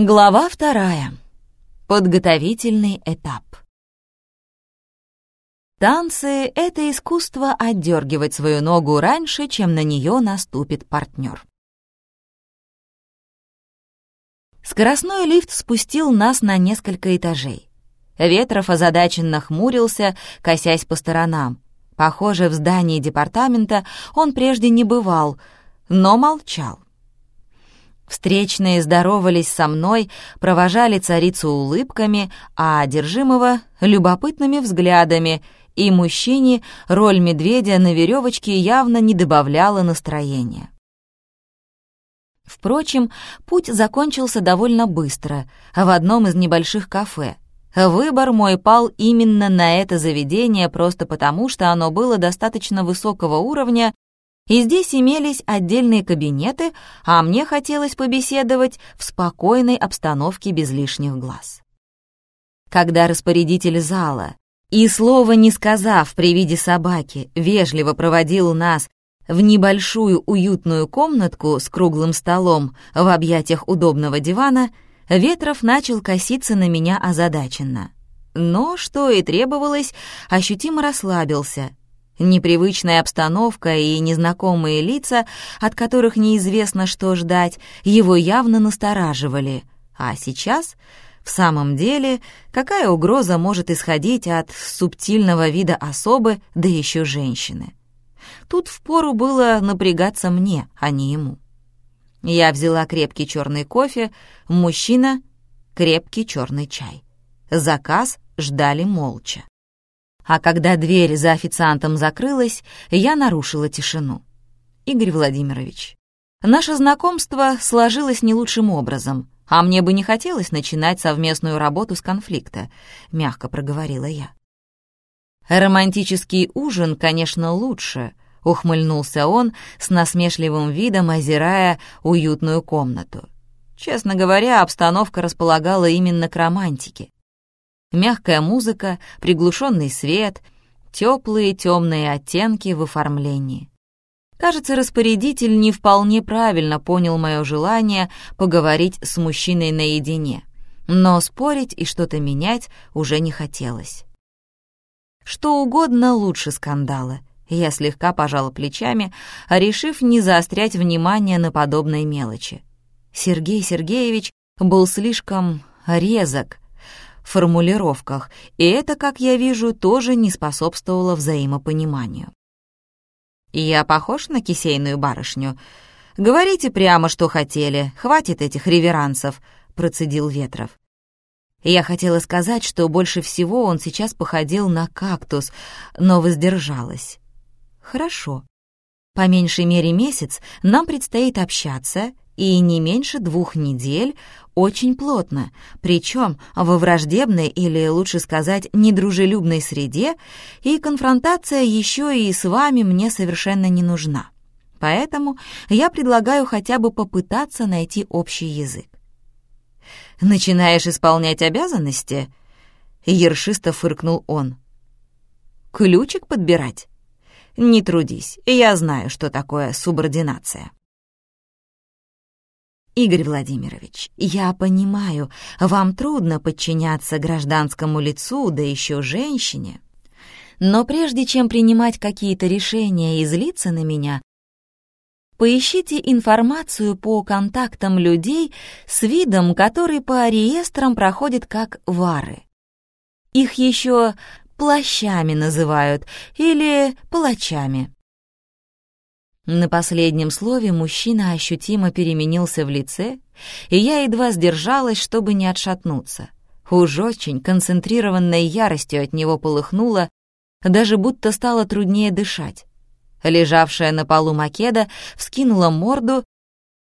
Глава вторая. Подготовительный этап. Танцы — это искусство отдергивать свою ногу раньше, чем на нее наступит партнер. Скоростной лифт спустил нас на несколько этажей. Ветров озадаченно хмурился, косясь по сторонам. Похоже, в здании департамента он прежде не бывал, но молчал. Встречные здоровались со мной, провожали царицу улыбками, а одержимого — любопытными взглядами, и мужчине роль медведя на веревочке явно не добавляла настроения. Впрочем, путь закончился довольно быстро, в одном из небольших кафе. Выбор мой пал именно на это заведение просто потому, что оно было достаточно высокого уровня и здесь имелись отдельные кабинеты, а мне хотелось побеседовать в спокойной обстановке без лишних глаз. Когда распорядитель зала, и слова не сказав при виде собаки, вежливо проводил нас в небольшую уютную комнатку с круглым столом в объятиях удобного дивана, Ветров начал коситься на меня озадаченно. Но, что и требовалось, ощутимо расслабился, Непривычная обстановка и незнакомые лица, от которых неизвестно, что ждать, его явно настораживали. А сейчас, в самом деле, какая угроза может исходить от субтильного вида особы, да еще женщины? Тут впору было напрягаться мне, а не ему. Я взяла крепкий черный кофе, мужчина — крепкий черный чай. Заказ ждали молча а когда дверь за официантом закрылась, я нарушила тишину. «Игорь Владимирович, наше знакомство сложилось не лучшим образом, а мне бы не хотелось начинать совместную работу с конфликта», — мягко проговорила я. «Романтический ужин, конечно, лучше», — ухмыльнулся он с насмешливым видом, озирая уютную комнату. Честно говоря, обстановка располагала именно к романтике. Мягкая музыка, приглушенный свет, теплые темные оттенки в оформлении. Кажется, распорядитель не вполне правильно понял мое желание поговорить с мужчиной наедине, но спорить и что-то менять уже не хотелось. Что угодно лучше скандала. Я слегка пожала плечами, решив не заострять внимание на подобной мелочи. Сергей Сергеевич был слишком резок, формулировках, и это, как я вижу, тоже не способствовало взаимопониманию. «Я похож на кисейную барышню? Говорите прямо, что хотели, хватит этих реверансов», — процедил Ветров. Я хотела сказать, что больше всего он сейчас походил на кактус, но воздержалась. «Хорошо. По меньшей мере месяц нам предстоит общаться, и не меньше двух недель очень плотно, причем во враждебной или, лучше сказать, недружелюбной среде, и конфронтация еще и с вами мне совершенно не нужна. Поэтому я предлагаю хотя бы попытаться найти общий язык. «Начинаешь исполнять обязанности?» Ершисто фыркнул он. «Ключик подбирать?» «Не трудись, я знаю, что такое субординация». Игорь Владимирович, я понимаю, вам трудно подчиняться гражданскому лицу, да еще женщине. Но прежде чем принимать какие-то решения и злиться на меня, поищите информацию по контактам людей с видом, который по реестрам проходит как вары. Их еще плащами называют или палачами. На последнем слове мужчина ощутимо переменился в лице, и я едва сдержалась, чтобы не отшатнуться. Уж очень концентрированной яростью от него полыхнуло, даже будто стало труднее дышать. Лежавшая на полу Македа вскинула морду,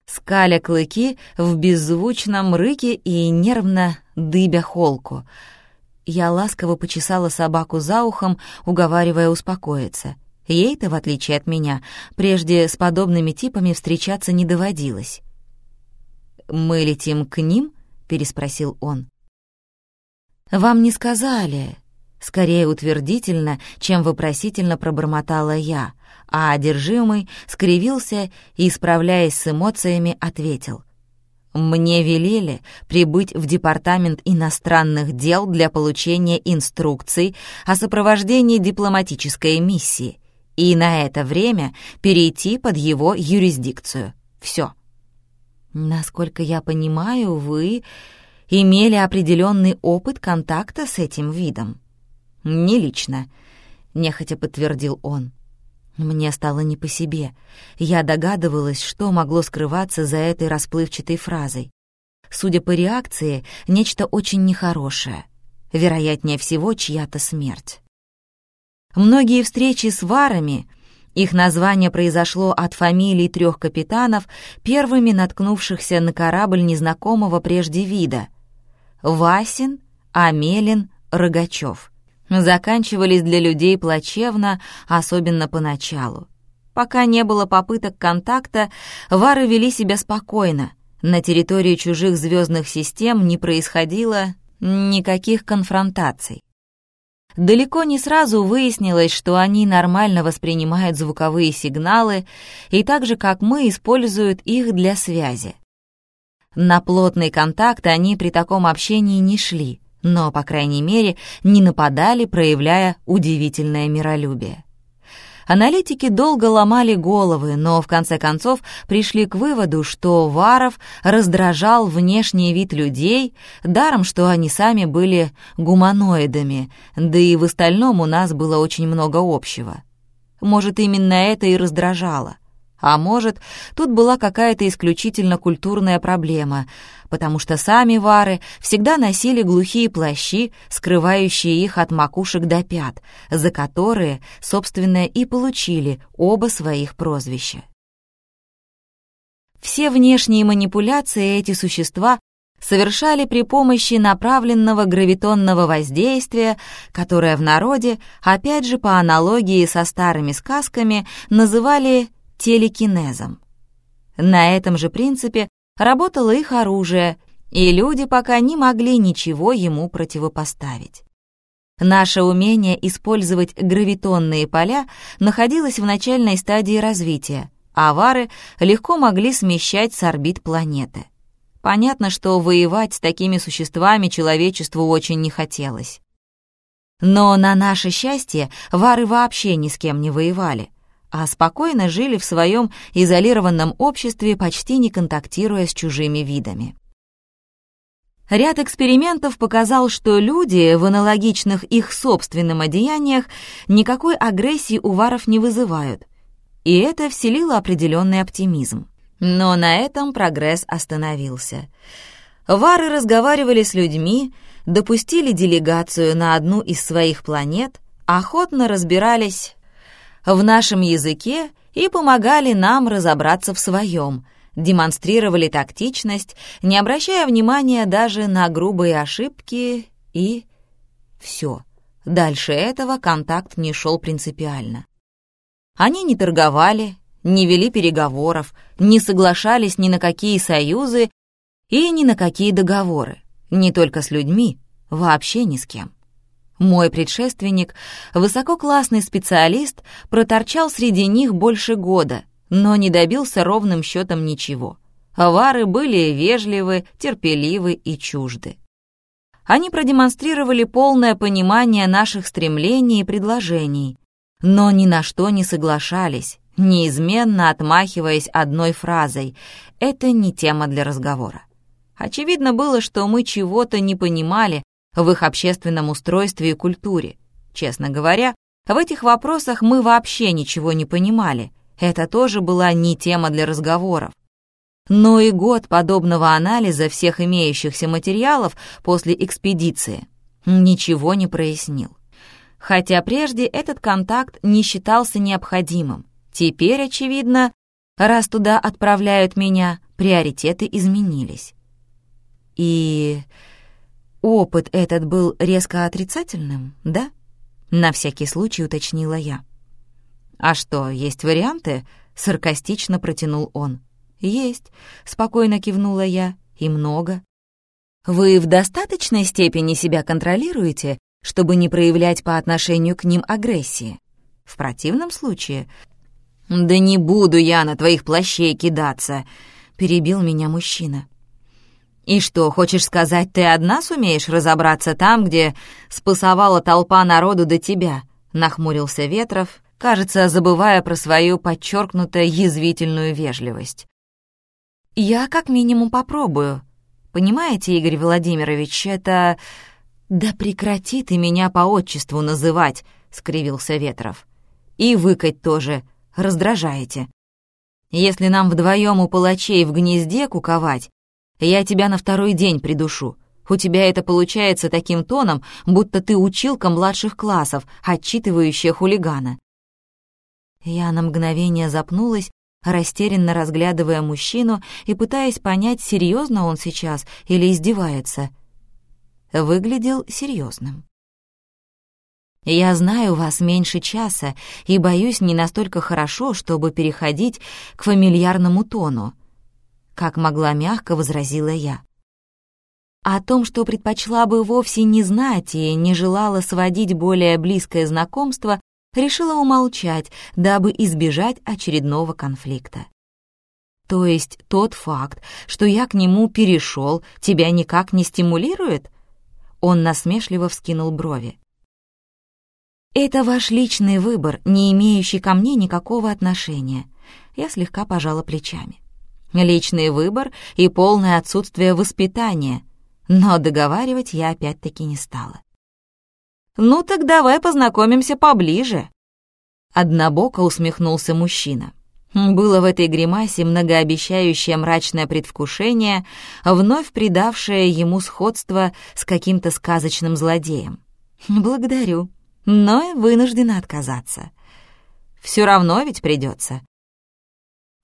скаля клыки в беззвучном рыке и нервно дыбя холку. Я ласково почесала собаку за ухом, уговаривая успокоиться — Ей-то, в отличие от меня, прежде с подобными типами встречаться не доводилось. «Мы летим к ним?» — переспросил он. «Вам не сказали», — скорее утвердительно, чем вопросительно пробормотала я, а одержимый скривился и, справляясь с эмоциями, ответил. Мне велели прибыть в Департамент иностранных дел для получения инструкций о сопровождении дипломатической миссии и на это время перейти под его юрисдикцию. Все. Насколько я понимаю, вы имели определенный опыт контакта с этим видом. Не лично, нехотя подтвердил он. Мне стало не по себе. Я догадывалась, что могло скрываться за этой расплывчатой фразой. Судя по реакции, нечто очень нехорошее. Вероятнее всего, чья-то смерть. Многие встречи с варами, их название произошло от фамилий трех капитанов, первыми наткнувшихся на корабль незнакомого прежде вида. Васин, Амелин, Рогачев — заканчивались для людей плачевно, особенно поначалу. Пока не было попыток контакта, вары вели себя спокойно. На территории чужих звездных систем не происходило никаких конфронтаций. Далеко не сразу выяснилось, что они нормально воспринимают звуковые сигналы и так же, как мы, используют их для связи. На плотный контакт они при таком общении не шли — но, по крайней мере, не нападали, проявляя удивительное миролюбие. Аналитики долго ломали головы, но в конце концов пришли к выводу, что Варов раздражал внешний вид людей, даром, что они сами были гуманоидами, да и в остальном у нас было очень много общего. Может, именно это и раздражало. А может, тут была какая-то исключительно культурная проблема, потому что сами вары всегда носили глухие плащи, скрывающие их от макушек до пят, за которые, собственно, и получили оба своих прозвища. Все внешние манипуляции эти существа совершали при помощи направленного гравитонного воздействия, которое в народе, опять же по аналогии со старыми сказками, называли телекинезом. На этом же принципе работало их оружие, и люди пока не могли ничего ему противопоставить. Наше умение использовать гравитонные поля находилось в начальной стадии развития, а вары легко могли смещать с орбит планеты. Понятно, что воевать с такими существами человечеству очень не хотелось. Но на наше счастье вары вообще ни с кем не воевали а спокойно жили в своем изолированном обществе, почти не контактируя с чужими видами. Ряд экспериментов показал, что люди в аналогичных их собственным одеяниях никакой агрессии у варов не вызывают, и это вселило определенный оптимизм. Но на этом прогресс остановился. Вары разговаривали с людьми, допустили делегацию на одну из своих планет, охотно разбирались в нашем языке и помогали нам разобраться в своем, демонстрировали тактичность, не обращая внимания даже на грубые ошибки и... Все. Дальше этого контакт не шел принципиально. Они не торговали, не вели переговоров, не соглашались ни на какие союзы и ни на какие договоры, не только с людьми, вообще ни с кем. Мой предшественник, высококлассный специалист, проторчал среди них больше года, но не добился ровным счетом ничего. Вары были вежливы, терпеливы и чужды. Они продемонстрировали полное понимание наших стремлений и предложений, но ни на что не соглашались, неизменно отмахиваясь одной фразой «это не тема для разговора». Очевидно было, что мы чего-то не понимали в их общественном устройстве и культуре. Честно говоря, в этих вопросах мы вообще ничего не понимали. Это тоже была не тема для разговоров. Но и год подобного анализа всех имеющихся материалов после экспедиции ничего не прояснил. Хотя прежде этот контакт не считался необходимым. Теперь, очевидно, раз туда отправляют меня, приоритеты изменились. И Опыт этот был резко отрицательным, да? На всякий случай уточнила я. «А что, есть варианты?» — саркастично протянул он. «Есть», — спокойно кивнула я, — «и много». «Вы в достаточной степени себя контролируете, чтобы не проявлять по отношению к ним агрессии? В противном случае...» «Да не буду я на твоих плащей кидаться», — перебил меня мужчина. «И что, хочешь сказать, ты одна сумеешь разобраться там, где спасовала толпа народу до тебя?» — нахмурился Ветров, кажется, забывая про свою подчеркнуто язвительную вежливость. «Я как минимум попробую. Понимаете, Игорь Владимирович, это...» «Да прекрати ты меня по отчеству называть», — скривился Ветров. «И выкать тоже. Раздражаете. Если нам вдвоем у палачей в гнезде куковать, я тебя на второй день придушу. У тебя это получается таким тоном, будто ты училка младших классов, отчитывающая хулигана». Я на мгновение запнулась, растерянно разглядывая мужчину и пытаясь понять, серьезно он сейчас или издевается. Выглядел серьезным. «Я знаю вас меньше часа и боюсь не настолько хорошо, чтобы переходить к фамильярному тону», как могла мягко возразила я. О том, что предпочла бы вовсе не знать и не желала сводить более близкое знакомство, решила умолчать, дабы избежать очередного конфликта. То есть тот факт, что я к нему перешел, тебя никак не стимулирует? Он насмешливо вскинул брови. Это ваш личный выбор, не имеющий ко мне никакого отношения. Я слегка пожала плечами. Личный выбор и полное отсутствие воспитания. Но договаривать я опять-таки не стала. «Ну так давай познакомимся поближе», — однобоко усмехнулся мужчина. Было в этой гримасе многообещающее мрачное предвкушение, вновь придавшее ему сходство с каким-то сказочным злодеем. «Благодарю, но вынуждена отказаться. Все равно ведь придется».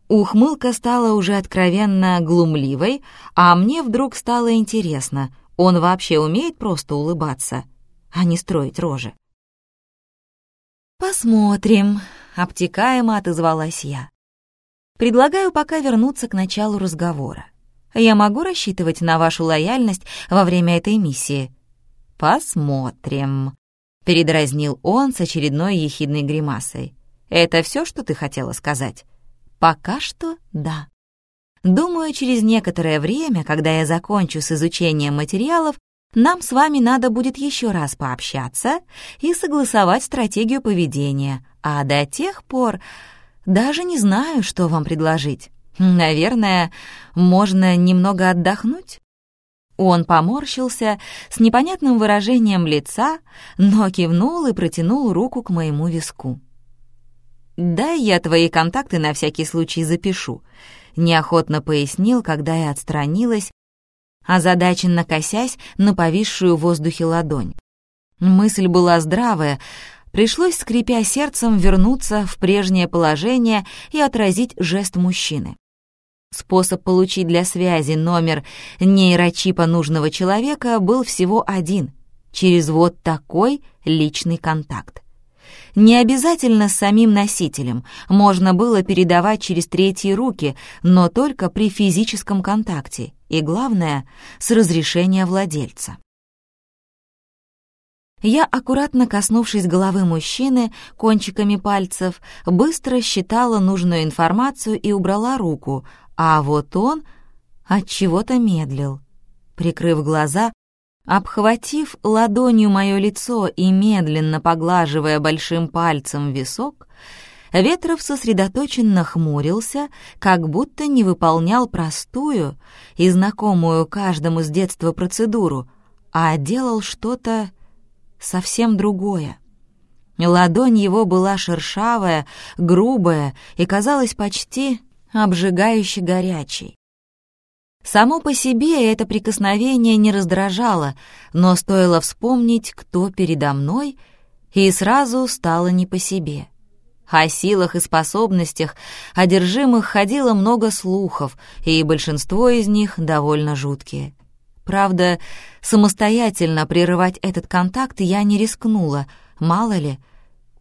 Ухмылка стала уже откровенно глумливой, а мне вдруг стало интересно, он вообще умеет просто улыбаться, а не строить рожи. «Посмотрим», — обтекаемо отозвалась я. «Предлагаю пока вернуться к началу разговора. Я могу рассчитывать на вашу лояльность во время этой миссии?» «Посмотрим», — передразнил он с очередной ехидной гримасой. «Это все, что ты хотела сказать?» «Пока что да». Думаю, через некоторое время, когда я закончу с изучением материалов, нам с вами надо будет еще раз пообщаться и согласовать стратегию поведения, а до тех пор даже не знаю, что вам предложить. Наверное, можно немного отдохнуть?» Он поморщился с непонятным выражением лица, но кивнул и протянул руку к моему виску. «Дай я твои контакты на всякий случай запишу», — неохотно пояснил, когда я отстранилась озадаченно косясь на повисшую в воздухе ладонь. Мысль была здравая, пришлось, скрипя сердцем, вернуться в прежнее положение и отразить жест мужчины. Способ получить для связи номер нейрочипа нужного человека был всего один — через вот такой личный контакт. Не обязательно самим носителем, можно было передавать через третьи руки, но только при физическом контакте и, главное, с разрешения владельца. Я, аккуратно коснувшись головы мужчины кончиками пальцев, быстро считала нужную информацию и убрала руку, а вот он от чего-то медлил. Прикрыв глаза, Обхватив ладонью мое лицо и медленно поглаживая большим пальцем висок, Ветров сосредоточенно хмурился, как будто не выполнял простую и знакомую каждому с детства процедуру, а делал что-то совсем другое. Ладонь его была шершавая, грубая и казалась почти обжигающе горячей. Само по себе это прикосновение не раздражало, но стоило вспомнить, кто передо мной, и сразу стало не по себе. О силах и способностях одержимых ходило много слухов, и большинство из них довольно жуткие. Правда, самостоятельно прерывать этот контакт я не рискнула, мало ли.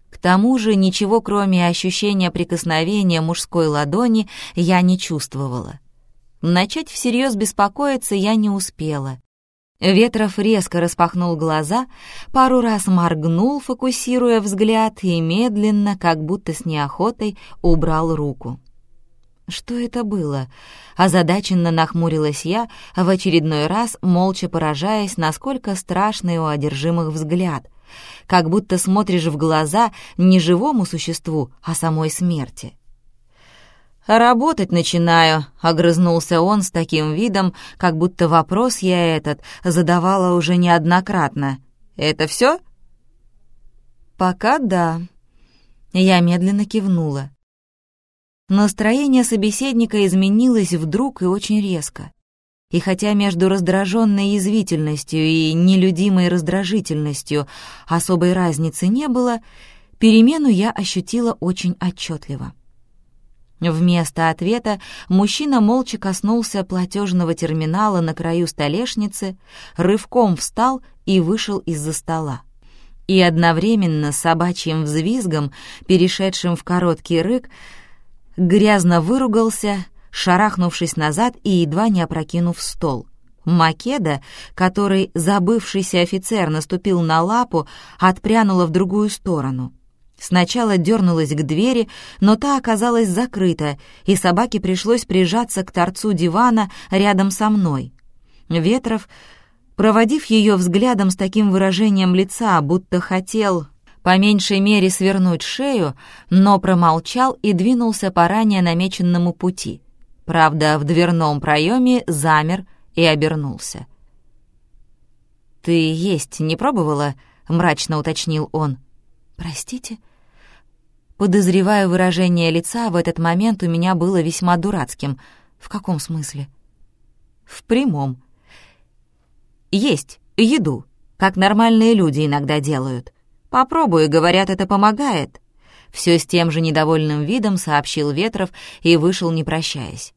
К тому же ничего, кроме ощущения прикосновения мужской ладони, я не чувствовала. Начать всерьез беспокоиться я не успела. Ветров резко распахнул глаза, пару раз моргнул, фокусируя взгляд, и медленно, как будто с неохотой, убрал руку. Что это было? Озадаченно нахмурилась я, в очередной раз молча поражаясь, насколько страшный у одержимых взгляд, как будто смотришь в глаза не живому существу, а самой смерти. «Работать начинаю», — огрызнулся он с таким видом, как будто вопрос я этот задавала уже неоднократно. «Это все?» «Пока да». Я медленно кивнула. Настроение собеседника изменилось вдруг и очень резко. И хотя между раздраженной язвительностью и нелюдимой раздражительностью особой разницы не было, перемену я ощутила очень отчетливо. Вместо ответа мужчина молча коснулся платежного терминала на краю столешницы, рывком встал и вышел из-за стола. И одновременно с собачьим взвизгом, перешедшим в короткий рык, грязно выругался, шарахнувшись назад и едва не опрокинув стол. Македа, который забывшийся офицер наступил на лапу, отпрянула в другую сторону — Сначала дернулась к двери, но та оказалась закрыта, и собаке пришлось прижаться к торцу дивана рядом со мной. Ветров, проводив ее взглядом с таким выражением лица, будто хотел по меньшей мере свернуть шею, но промолчал и двинулся по ранее намеченному пути. Правда, в дверном проеме замер и обернулся. «Ты есть не пробовала?» — мрачно уточнил он. «Простите?» Подозреваю, выражение лица в этот момент у меня было весьма дурацким. В каком смысле? В прямом. Есть еду, как нормальные люди иногда делают. Попробую, говорят, это помогает. Все с тем же недовольным видом сообщил Ветров и вышел, не прощаясь.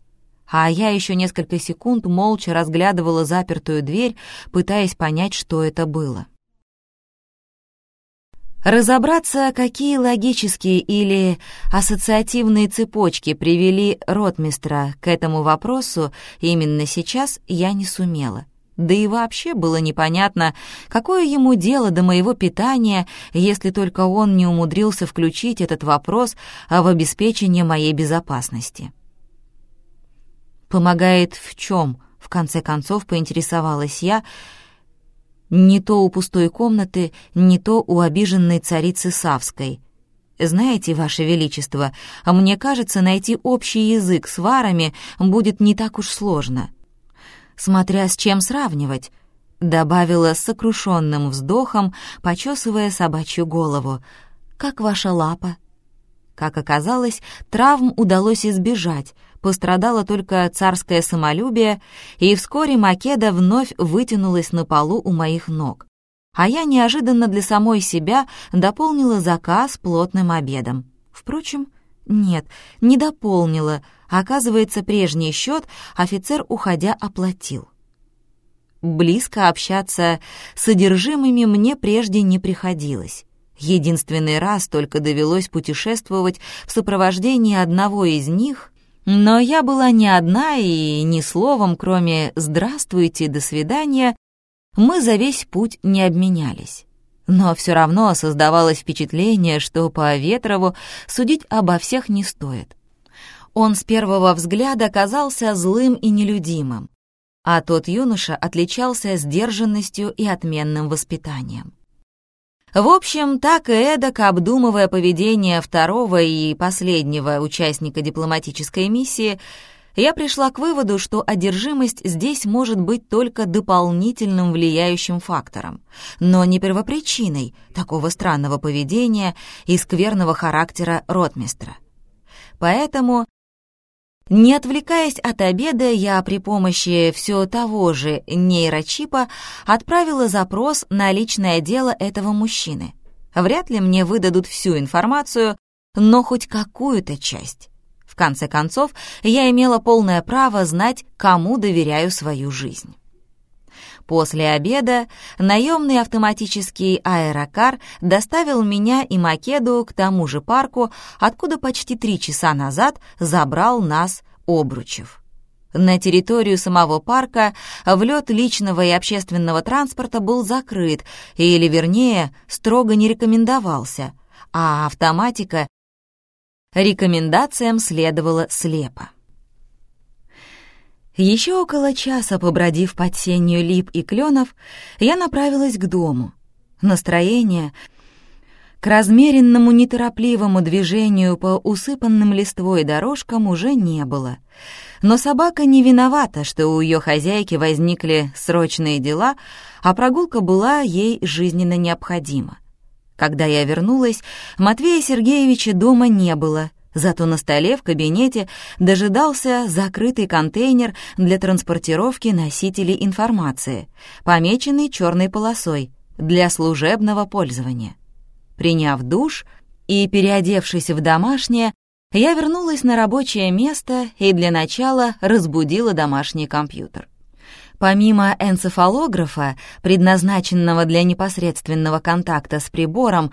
А я еще несколько секунд молча разглядывала запертую дверь, пытаясь понять, что это было. Разобраться, какие логические или ассоциативные цепочки привели ротмистра к этому вопросу именно сейчас, я не сумела. Да и вообще было непонятно, какое ему дело до моего питания, если только он не умудрился включить этот вопрос в обеспечение моей безопасности. «Помогает в чем?» — в конце концов поинтересовалась я — не то у пустой комнаты, не то у обиженной царицы Савской. Знаете, Ваше Величество, мне кажется, найти общий язык с варами будет не так уж сложно. Смотря с чем сравнивать, добавила с сокрушенным вздохом, почесывая собачью голову. «Как ваша лапа?» Как оказалось, травм удалось избежать, пострадало только царское самолюбие, и вскоре Македа вновь вытянулась на полу у моих ног. А я неожиданно для самой себя дополнила заказ плотным обедом. Впрочем, нет, не дополнила. Оказывается, прежний счет офицер, уходя, оплатил. Близко общаться с содержимыми мне прежде не приходилось. Единственный раз только довелось путешествовать в сопровождении одного из них, но я была не одна и ни словом, кроме «здравствуйте, до свидания», мы за весь путь не обменялись. Но все равно создавалось впечатление, что по Ветрову судить обо всех не стоит. Он с первого взгляда казался злым и нелюдимым, а тот юноша отличался сдержанностью и отменным воспитанием. В общем, так и эдак, обдумывая поведение второго и последнего участника дипломатической миссии, я пришла к выводу, что одержимость здесь может быть только дополнительным влияющим фактором, но не первопричиной такого странного поведения и скверного характера ротмистра. Поэтому не отвлекаясь от обеда, я при помощи все того же нейрочипа отправила запрос на личное дело этого мужчины. Вряд ли мне выдадут всю информацию, но хоть какую-то часть. В конце концов, я имела полное право знать, кому доверяю свою жизнь. После обеда наемный автоматический аэрокар доставил меня и Македу к тому же парку, откуда почти три часа назад забрал нас Обручев. На территорию самого парка влет личного и общественного транспорта был закрыт, или, вернее, строго не рекомендовался, а автоматика Рекомендациям следовало слепо. Еще около часа, побродив под сенью лип и кленов, я направилась к дому. Настроение к размеренному неторопливому движению по усыпанным листвой дорожкам уже не было. Но собака не виновата, что у ее хозяйки возникли срочные дела, а прогулка была ей жизненно необходима. Когда я вернулась, Матвея Сергеевича дома не было, зато на столе в кабинете дожидался закрытый контейнер для транспортировки носителей информации, помеченный черной полосой, для служебного пользования. Приняв душ и переодевшись в домашнее, я вернулась на рабочее место и для начала разбудила домашний компьютер. Помимо энцефалографа, предназначенного для непосредственного контакта с прибором,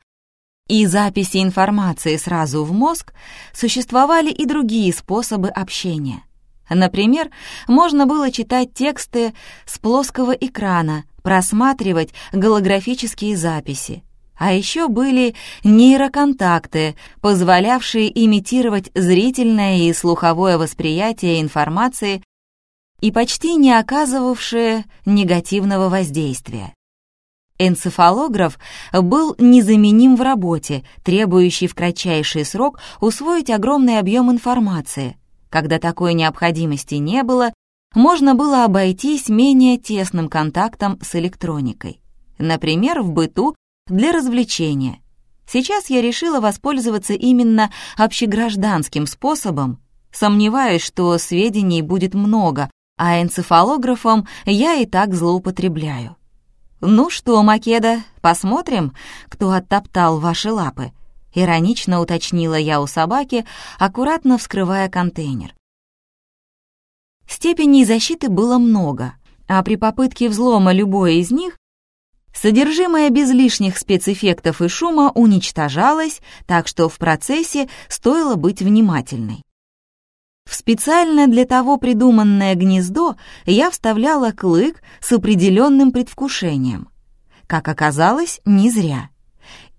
и записи информации сразу в мозг, существовали и другие способы общения. Например, можно было читать тексты с плоского экрана, просматривать голографические записи. А еще были нейроконтакты, позволявшие имитировать зрительное и слуховое восприятие информации и почти не оказывавшие негативного воздействия. Энцефалограф был незаменим в работе, требующий в кратчайший срок усвоить огромный объем информации. Когда такой необходимости не было, можно было обойтись менее тесным контактом с электроникой. Например, в быту для развлечения. Сейчас я решила воспользоваться именно общегражданским способом, сомневаюсь, что сведений будет много, а энцефалографом я и так злоупотребляю. «Ну что, Македа, посмотрим, кто оттоптал ваши лапы?» — иронично уточнила я у собаки, аккуратно вскрывая контейнер. Степеней защиты было много, а при попытке взлома любой из них содержимое без лишних спецэффектов и шума уничтожалось, так что в процессе стоило быть внимательной. В специально для того придуманное гнездо я вставляла клык с определенным предвкушением. Как оказалось, не зря.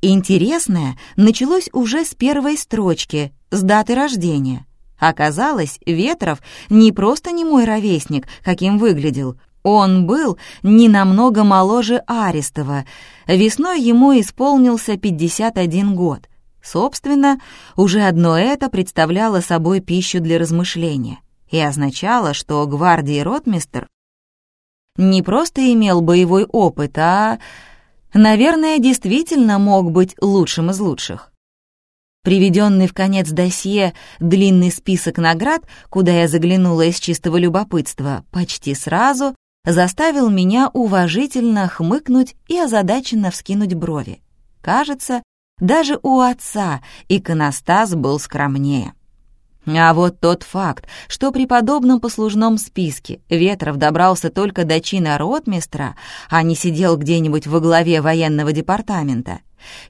Интересное началось уже с первой строчки, с даты рождения. Оказалось, Ветров не просто не мой ровесник, каким выглядел. Он был не намного моложе Арестова. Весной ему исполнился 51 год. Собственно, уже одно это представляло собой пищу для размышления и означало, что гвардии ротмистр не просто имел боевой опыт, а, наверное, действительно мог быть лучшим из лучших. Приведенный в конец досье длинный список наград, куда я заглянула из чистого любопытства, почти сразу заставил меня уважительно хмыкнуть и озадаченно вскинуть брови. Кажется, даже у отца иконостас был скромнее. А вот тот факт, что при подобном послужном списке Ветров добрался только до чина ротмистра, а не сидел где-нибудь во главе военного департамента,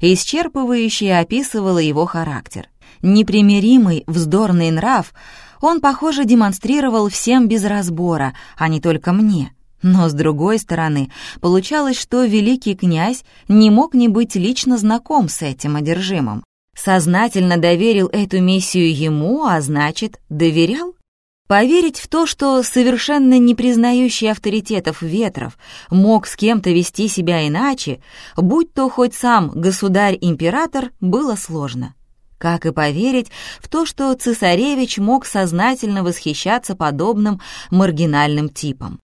исчерпывающе описывало его характер. Непримиримый, вздорный нрав он, похоже, демонстрировал всем без разбора, а не только мне — но, с другой стороны, получалось, что великий князь не мог не быть лично знаком с этим одержимым. Сознательно доверил эту миссию ему, а значит, доверял? Поверить в то, что совершенно не признающий авторитетов Ветров мог с кем-то вести себя иначе, будь то хоть сам государь-император, было сложно. Как и поверить в то, что цесаревич мог сознательно восхищаться подобным маргинальным типом.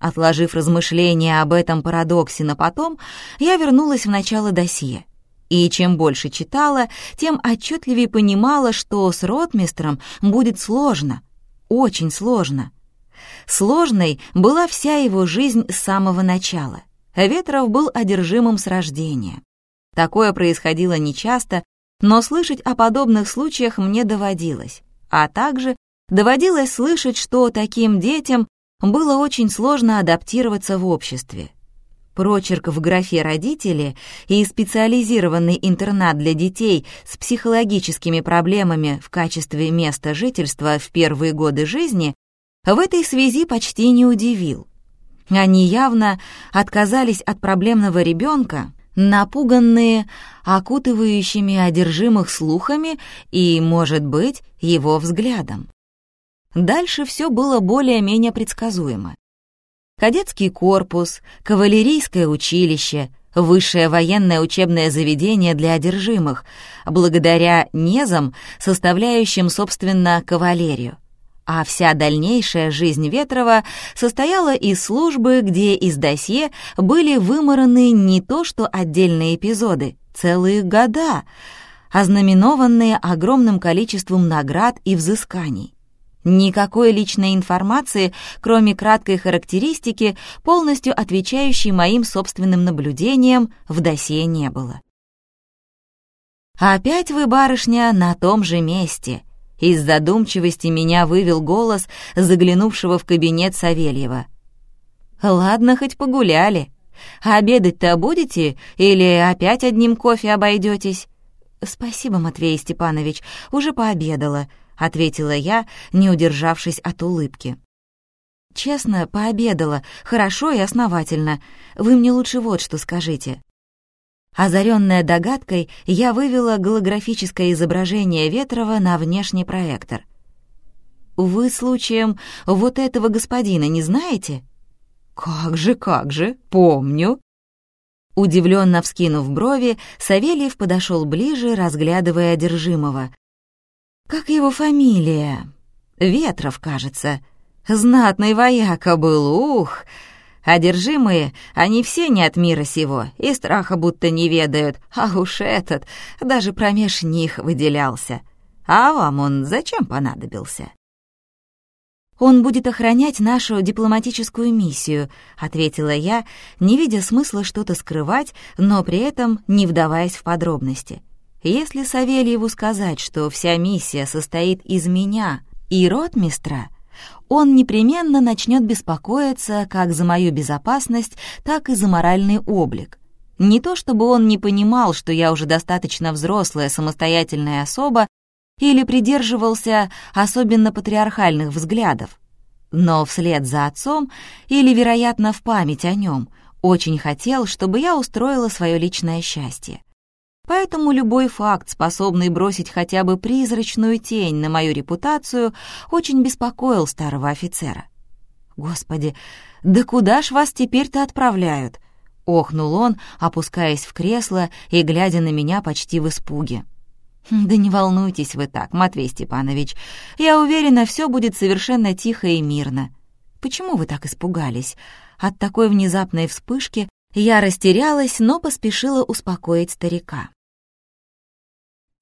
Отложив размышления об этом парадоксе на потом, я вернулась в начало досье. И чем больше читала, тем отчетливее понимала, что с ротмистром будет сложно, очень сложно. Сложной была вся его жизнь с самого начала. Ветров был одержимым с рождения. Такое происходило нечасто, но слышать о подобных случаях мне доводилось, а также доводилось слышать, что таким детям было очень сложно адаптироваться в обществе. Прочерк в графе «Родители» и специализированный интернат для детей с психологическими проблемами в качестве места жительства в первые годы жизни в этой связи почти не удивил. Они явно отказались от проблемного ребенка напуганные окутывающими одержимых слухами и, может быть, его взглядом. Дальше все было более-менее предсказуемо. Кадетский корпус, кавалерийское училище, высшее военное учебное заведение для одержимых, благодаря незам, составляющим, собственно, кавалерию. А вся дальнейшая жизнь Ветрова состояла из службы, где из досье были вымораны не то что отдельные эпизоды, целые года, ознаменованные огромным количеством наград и взысканий. Никакой личной информации, кроме краткой характеристики, полностью отвечающей моим собственным наблюдениям, в досье не было. «Опять вы, барышня, на том же месте», из задумчивости меня вывел голос заглянувшего в кабинет Савельева. «Ладно, хоть погуляли. Обедать-то будете или опять одним кофе обойдетесь?» «Спасибо, Матвей Степанович, уже пообедала», — ответила я, не удержавшись от улыбки. «Честно, пообедала, хорошо и основательно. Вы мне лучше вот что скажите. Озаренная догадкой, я вывела голографическое изображение Ветрова на внешний проектор. «Вы, случаем, вот этого господина не знаете?» «Как же, как же, помню!» Удивленно вскинув брови, Савельев подошел ближе, разглядывая одержимого. «Как его фамилия?» «Ветров, кажется. Знатный вояка был, ух!» Одержимые, они все не от мира сего, и страха будто не ведают, а уж этот даже промеж них выделялся. А вам он зачем понадобился?» «Он будет охранять нашу дипломатическую миссию», — ответила я, не видя смысла что-то скрывать, но при этом не вдаваясь в подробности. «Если Савельеву сказать, что вся миссия состоит из меня и ротмистра», он непременно начнет беспокоиться как за мою безопасность, так и за моральный облик. Не то чтобы он не понимал, что я уже достаточно взрослая самостоятельная особа, или придерживался особенно патриархальных взглядов, но вслед за отцом, или, вероятно, в память о нем, очень хотел, чтобы я устроила свое личное счастье. Поэтому любой факт, способный бросить хотя бы призрачную тень на мою репутацию, очень беспокоил старого офицера. «Господи, да куда ж вас теперь-то отправляют?» — охнул он, опускаясь в кресло и глядя на меня почти в испуге. «Да не волнуйтесь вы так, Матвей Степанович. Я уверена, все будет совершенно тихо и мирно. Почему вы так испугались? От такой внезапной вспышки я растерялась, но поспешила успокоить старика.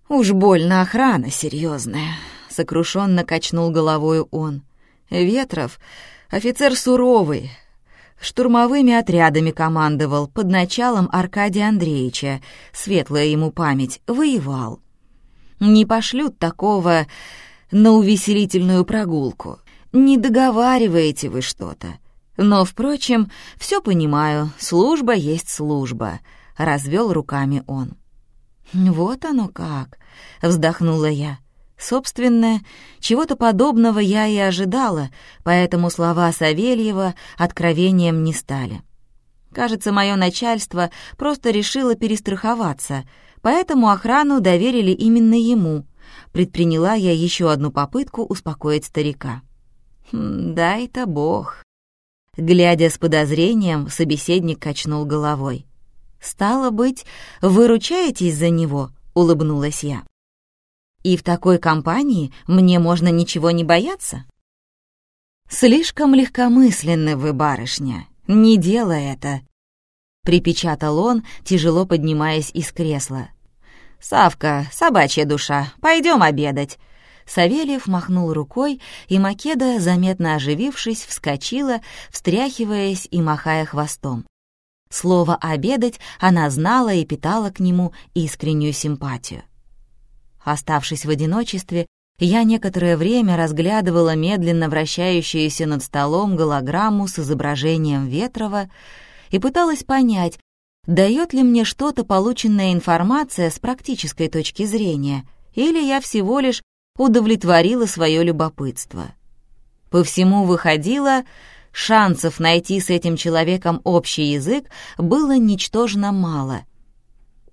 «Уж больно охрана серьезная», — сокрушенно качнул головой он. «Ветров — офицер суровый, штурмовыми отрядами командовал под началом Аркадия Андреевича, светлая ему память, воевал. Не пошлют такого на увеселительную прогулку. Не договариваете вы что-то. Но, впрочем, все понимаю, служба есть служба», — развел руками он. «Вот оно как!» — вздохнула я. Собственно, чего-то подобного я и ожидала, поэтому слова Савельева откровением не стали. Кажется, мое начальство просто решило перестраховаться, поэтому охрану доверили именно ему. Предприняла я еще одну попытку успокоить старика. «Хм, «Дай-то бог!» Глядя с подозрением, собеседник качнул головой. «Стало быть, выручаетесь за него?» — улыбнулась я. «И в такой компании мне можно ничего не бояться?» «Слишком легкомысленны вы, барышня, не делай это!» Припечатал он, тяжело поднимаясь из кресла. «Савка, собачья душа, пойдем обедать!» Савельев махнул рукой, и Македа, заметно оживившись, вскочила, встряхиваясь и махая хвостом. Слово «обедать» она знала и питала к нему искреннюю симпатию. Оставшись в одиночестве, я некоторое время разглядывала медленно вращающуюся над столом голограмму с изображением Ветрова и пыталась понять, дает ли мне что-то полученная информация с практической точки зрения, или я всего лишь удовлетворила свое любопытство. По всему выходило, Шансов найти с этим человеком общий язык было ничтожно мало,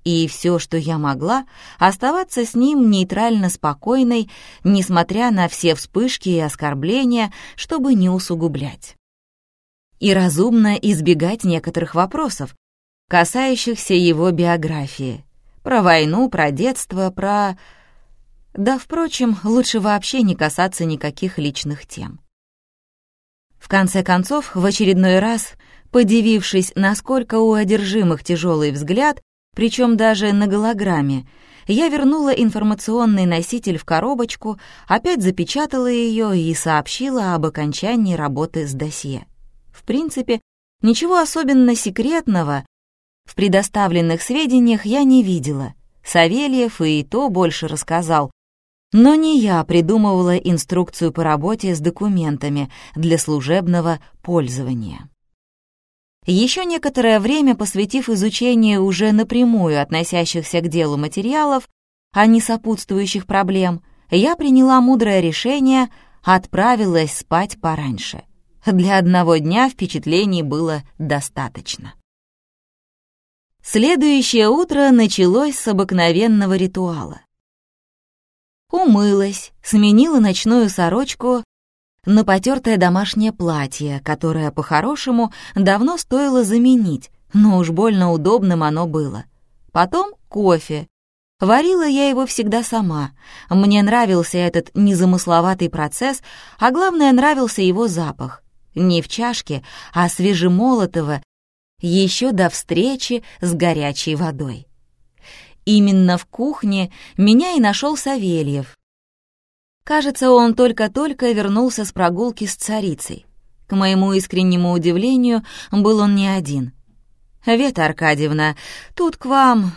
И все, что я могла, оставаться с ним нейтрально спокойной, несмотря на все вспышки и оскорбления, чтобы не усугублять. И разумно избегать некоторых вопросов, касающихся его биографии. Про войну, про детство, про... Да, впрочем, лучше вообще не касаться никаких личных тем. В конце концов, в очередной раз, подивившись, насколько у одержимых тяжелый взгляд, причем даже на голограмме, я вернула информационный носитель в коробочку, опять запечатала ее и сообщила об окончании работы с досье. В принципе, ничего особенно секретного в предоставленных сведениях я не видела. Савельев и то больше рассказал, но не я придумывала инструкцию по работе с документами для служебного пользования. Еще некоторое время посвятив изучению уже напрямую относящихся к делу материалов, а не сопутствующих проблем, я приняла мудрое решение, отправилась спать пораньше. Для одного дня впечатлений было достаточно. Следующее утро началось с обыкновенного ритуала. Умылась, сменила ночную сорочку на потертое домашнее платье, которое, по-хорошему, давно стоило заменить, но уж больно удобным оно было. Потом кофе. Варила я его всегда сама. Мне нравился этот незамысловатый процесс, а главное, нравился его запах. Не в чашке, а свежемолотого, еще до встречи с горячей водой. Именно в кухне меня и нашел Савельев, Кажется, он только-только вернулся с прогулки с царицей. К моему искреннему удивлению, был он не один. «Вета Аркадьевна, тут к вам...»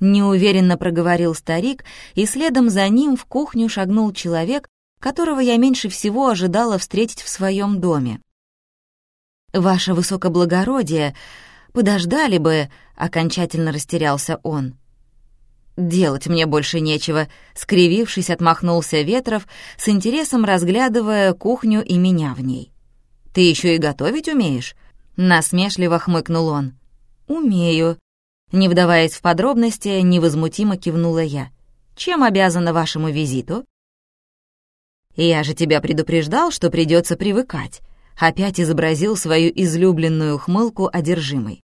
Неуверенно проговорил старик, и следом за ним в кухню шагнул человек, которого я меньше всего ожидала встретить в своем доме. «Ваше высокоблагородие, подождали бы», — окончательно растерялся он. «Делать мне больше нечего», — скривившись, отмахнулся Ветров, с интересом разглядывая кухню и меня в ней. «Ты еще и готовить умеешь?» — насмешливо хмыкнул он. «Умею». Не вдаваясь в подробности, невозмутимо кивнула я. «Чем обязана вашему визиту?» «Я же тебя предупреждал, что придется привыкать», — опять изобразил свою излюбленную ухмылку одержимой.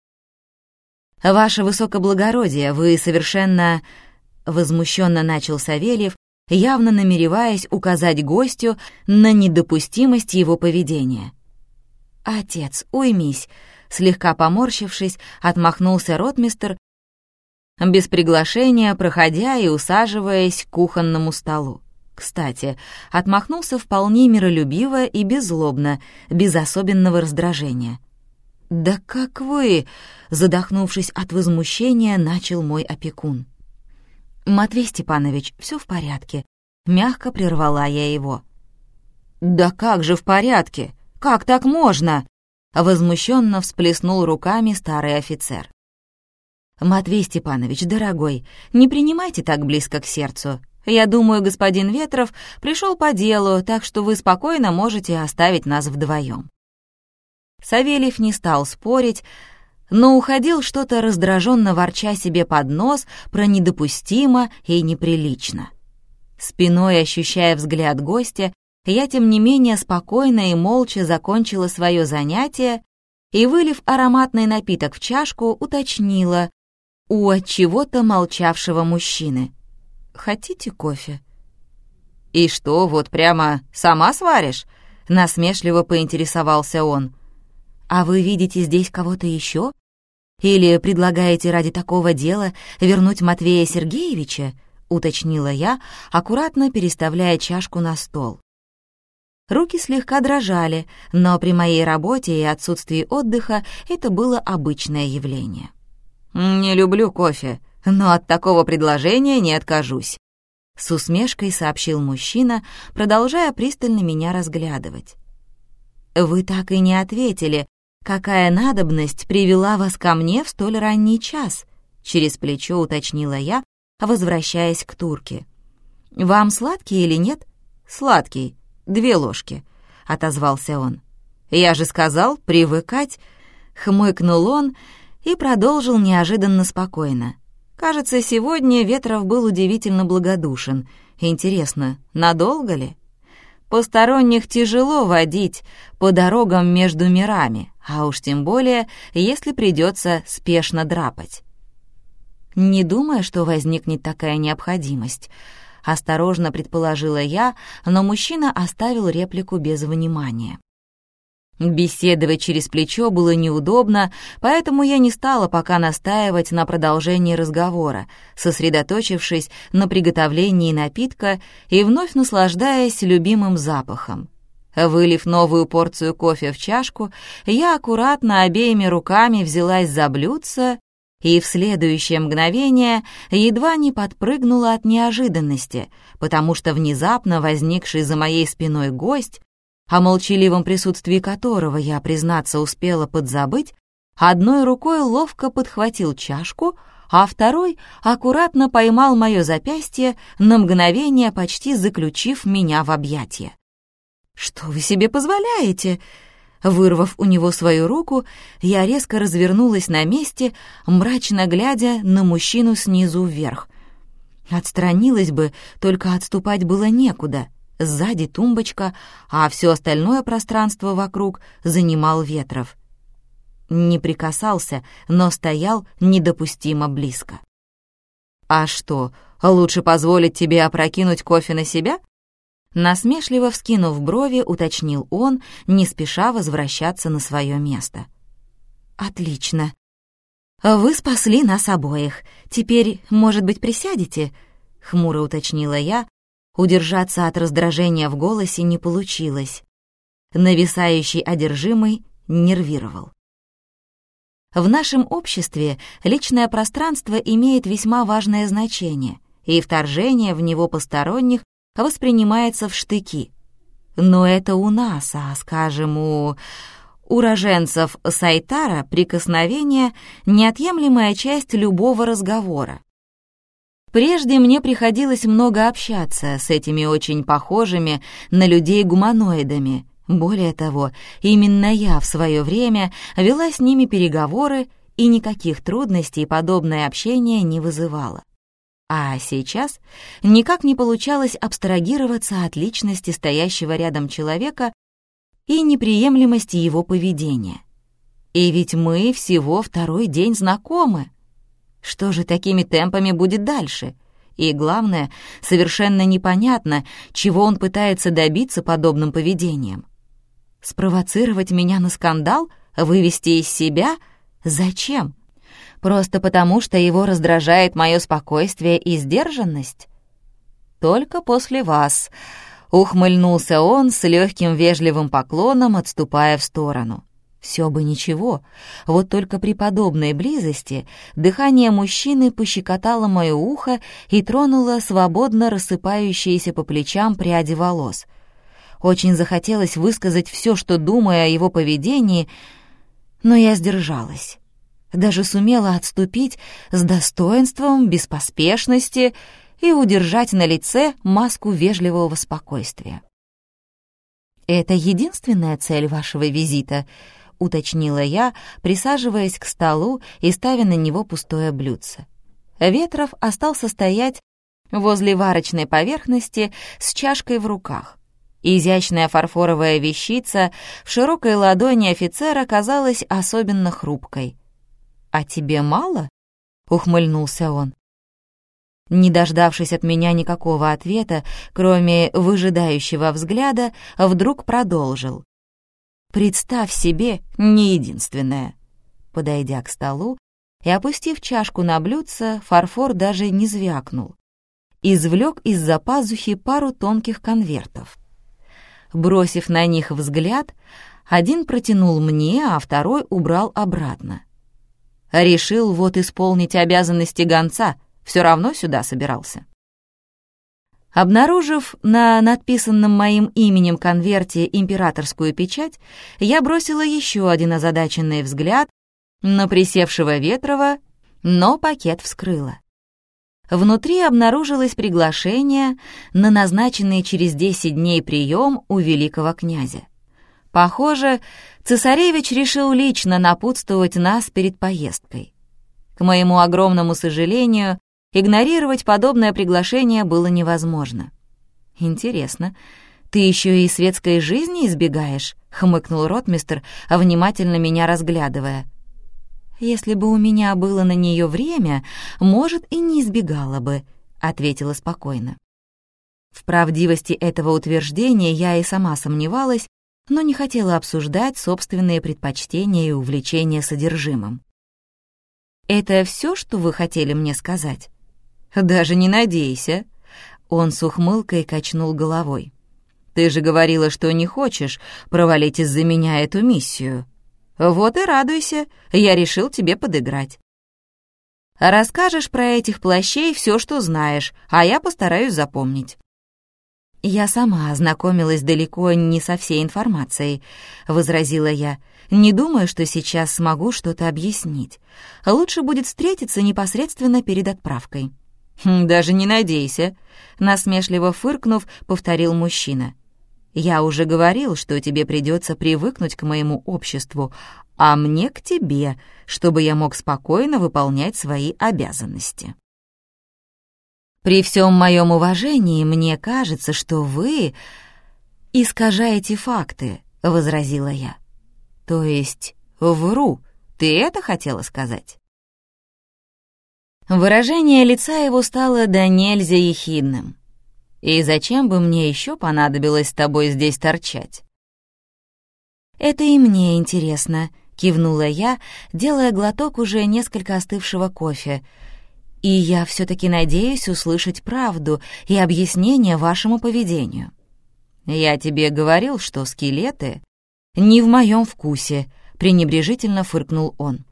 «Ваше высокоблагородие, вы совершенно...» — возмущенно начал Савельев, явно намереваясь указать гостю на недопустимость его поведения. «Отец, уймись!» — слегка поморщившись, отмахнулся ротмистер, без приглашения проходя и усаживаясь к кухонному столу. Кстати, отмахнулся вполне миролюбиво и беззлобно, без особенного раздражения — «Да как вы!» — задохнувшись от возмущения, начал мой опекун. «Матвей Степанович, все в порядке», — мягко прервала я его. «Да как же в порядке? Как так можно?» — возмущенно всплеснул руками старый офицер. «Матвей Степанович, дорогой, не принимайте так близко к сердцу. Я думаю, господин Ветров пришел по делу, так что вы спокойно можете оставить нас вдвоем. Савельев не стал спорить, но уходил что-то раздраженно ворча себе под нос про недопустимо и неприлично. Спиной ощущая взгляд гостя, я, тем не менее, спокойно и молча закончила свое занятие и, вылив ароматный напиток в чашку, уточнила у от чего-то молчавшего мужчины. «Хотите кофе?» «И что, вот прямо сама сваришь?» — насмешливо поинтересовался он. «А вы видите здесь кого-то еще? Или предлагаете ради такого дела вернуть Матвея Сергеевича?» — уточнила я, аккуратно переставляя чашку на стол. Руки слегка дрожали, но при моей работе и отсутствии отдыха это было обычное явление. «Не люблю кофе, но от такого предложения не откажусь», — с усмешкой сообщил мужчина, продолжая пристально меня разглядывать. «Вы так и не ответили, «Какая надобность привела вас ко мне в столь ранний час?» — через плечо уточнила я, возвращаясь к турке. «Вам сладкий или нет?» «Сладкий. Две ложки», — отозвался он. «Я же сказал, привыкать», — хмыкнул он и продолжил неожиданно спокойно. Кажется, сегодня Ветров был удивительно благодушен. Интересно, надолго ли? Посторонних тяжело водить по дорогам между мирами, а уж тем более, если придется спешно драпать. Не думая, что возникнет такая необходимость, осторожно предположила я, но мужчина оставил реплику без внимания. Беседовать через плечо было неудобно, поэтому я не стала пока настаивать на продолжении разговора, сосредоточившись на приготовлении напитка и вновь наслаждаясь любимым запахом. Вылив новую порцию кофе в чашку, я аккуратно обеими руками взялась за блюдце и в следующее мгновение едва не подпрыгнула от неожиданности, потому что внезапно возникший за моей спиной гость о молчаливом присутствии которого я, признаться, успела подзабыть, одной рукой ловко подхватил чашку, а второй аккуратно поймал мое запястье, на мгновение почти заключив меня в объятия. «Что вы себе позволяете?» Вырвав у него свою руку, я резко развернулась на месте, мрачно глядя на мужчину снизу вверх. Отстранилась бы, только отступать было некуда — сзади тумбочка, а все остальное пространство вокруг занимал Ветров. Не прикасался, но стоял недопустимо близко. «А что, лучше позволить тебе опрокинуть кофе на себя?» Насмешливо вскинув брови, уточнил он, не спеша возвращаться на свое место. «Отлично. Вы спасли нас обоих. Теперь, может быть, присядете?» — хмуро уточнила я, Удержаться от раздражения в голосе не получилось. Нависающий одержимый нервировал. В нашем обществе личное пространство имеет весьма важное значение, и вторжение в него посторонних воспринимается в штыки. Но это у нас, а, скажем, у уроженцев Сайтара прикосновение — неотъемлемая часть любого разговора. Прежде мне приходилось много общаться с этими очень похожими на людей гуманоидами. Более того, именно я в свое время вела с ними переговоры, и никаких трудностей подобное общение не вызывало. А сейчас никак не получалось абстрагироваться от личности стоящего рядом человека и неприемлемости его поведения. И ведь мы всего второй день знакомы. Что же такими темпами будет дальше? И главное, совершенно непонятно, чего он пытается добиться подобным поведением. Спровоцировать меня на скандал? Вывести из себя? Зачем? Просто потому, что его раздражает мое спокойствие и сдержанность? Только после вас. Ухмыльнулся он с легким вежливым поклоном, отступая в сторону. Все бы ничего, вот только при подобной близости дыхание мужчины пощекотало мое ухо и тронуло свободно рассыпающиеся по плечам пряди волос. Очень захотелось высказать все, что думаю о его поведении, но я сдержалась. Даже сумела отступить с достоинством, без поспешности и удержать на лице маску вежливого спокойствия. «Это единственная цель вашего визита?» — уточнила я, присаживаясь к столу и ставя на него пустое блюдце. Ветров остался стоять возле варочной поверхности с чашкой в руках. Изящная фарфоровая вещица в широкой ладони офицера казалась особенно хрупкой. «А тебе мало?» — ухмыльнулся он. Не дождавшись от меня никакого ответа, кроме выжидающего взгляда, вдруг продолжил. Представь себе, не единственное. Подойдя к столу и опустив чашку на блюдце, фарфор даже не звякнул. Извлек из-за пазухи пару тонких конвертов. Бросив на них взгляд, один протянул мне, а второй убрал обратно. Решил вот исполнить обязанности гонца, все равно сюда собирался. Обнаружив на надписанном моим именем конверте императорскую печать, я бросила еще один озадаченный взгляд на присевшего Ветрова, но пакет вскрыла. Внутри обнаружилось приглашение на назначенный через 10 дней прием у великого князя. Похоже, цесаревич решил лично напутствовать нас перед поездкой. К моему огромному сожалению, игнорировать подобное приглашение было невозможно. «Интересно, ты еще и светской жизни избегаешь?» — хмыкнул ротмистр, внимательно меня разглядывая. «Если бы у меня было на нее время, может, и не избегала бы», — ответила спокойно. В правдивости этого утверждения я и сама сомневалась, но не хотела обсуждать собственные предпочтения и увлечения содержимым. «Это все, что вы хотели мне сказать?» «Даже не надейся», — он с ухмылкой качнул головой. «Ты же говорила, что не хочешь провалить из-за меня эту миссию. Вот и радуйся, я решил тебе подыграть. Расскажешь про этих плащей все, что знаешь, а я постараюсь запомнить». «Я сама ознакомилась далеко не со всей информацией», — возразила я. «Не думаю, что сейчас смогу что-то объяснить. Лучше будет встретиться непосредственно перед отправкой». «Хм, «Даже не надейся», — насмешливо фыркнув, повторил мужчина. «Я уже говорил, что тебе придется привыкнуть к моему обществу, а мне к тебе, чтобы я мог спокойно выполнять свои обязанности». При всем моем уважении мне кажется, что вы искажаете факты, — возразила я. То есть вру, ты это хотела сказать? Выражение лица его стало до нельзя ехидным. «И зачем бы мне еще понадобилось с тобой здесь торчать?» «Это и мне интересно», — кивнула я, делая глоток уже несколько остывшего кофе, и я все-таки надеюсь услышать правду и объяснение вашему поведению. Я тебе говорил, что скелеты не в моем вкусе, пренебрежительно фыркнул он.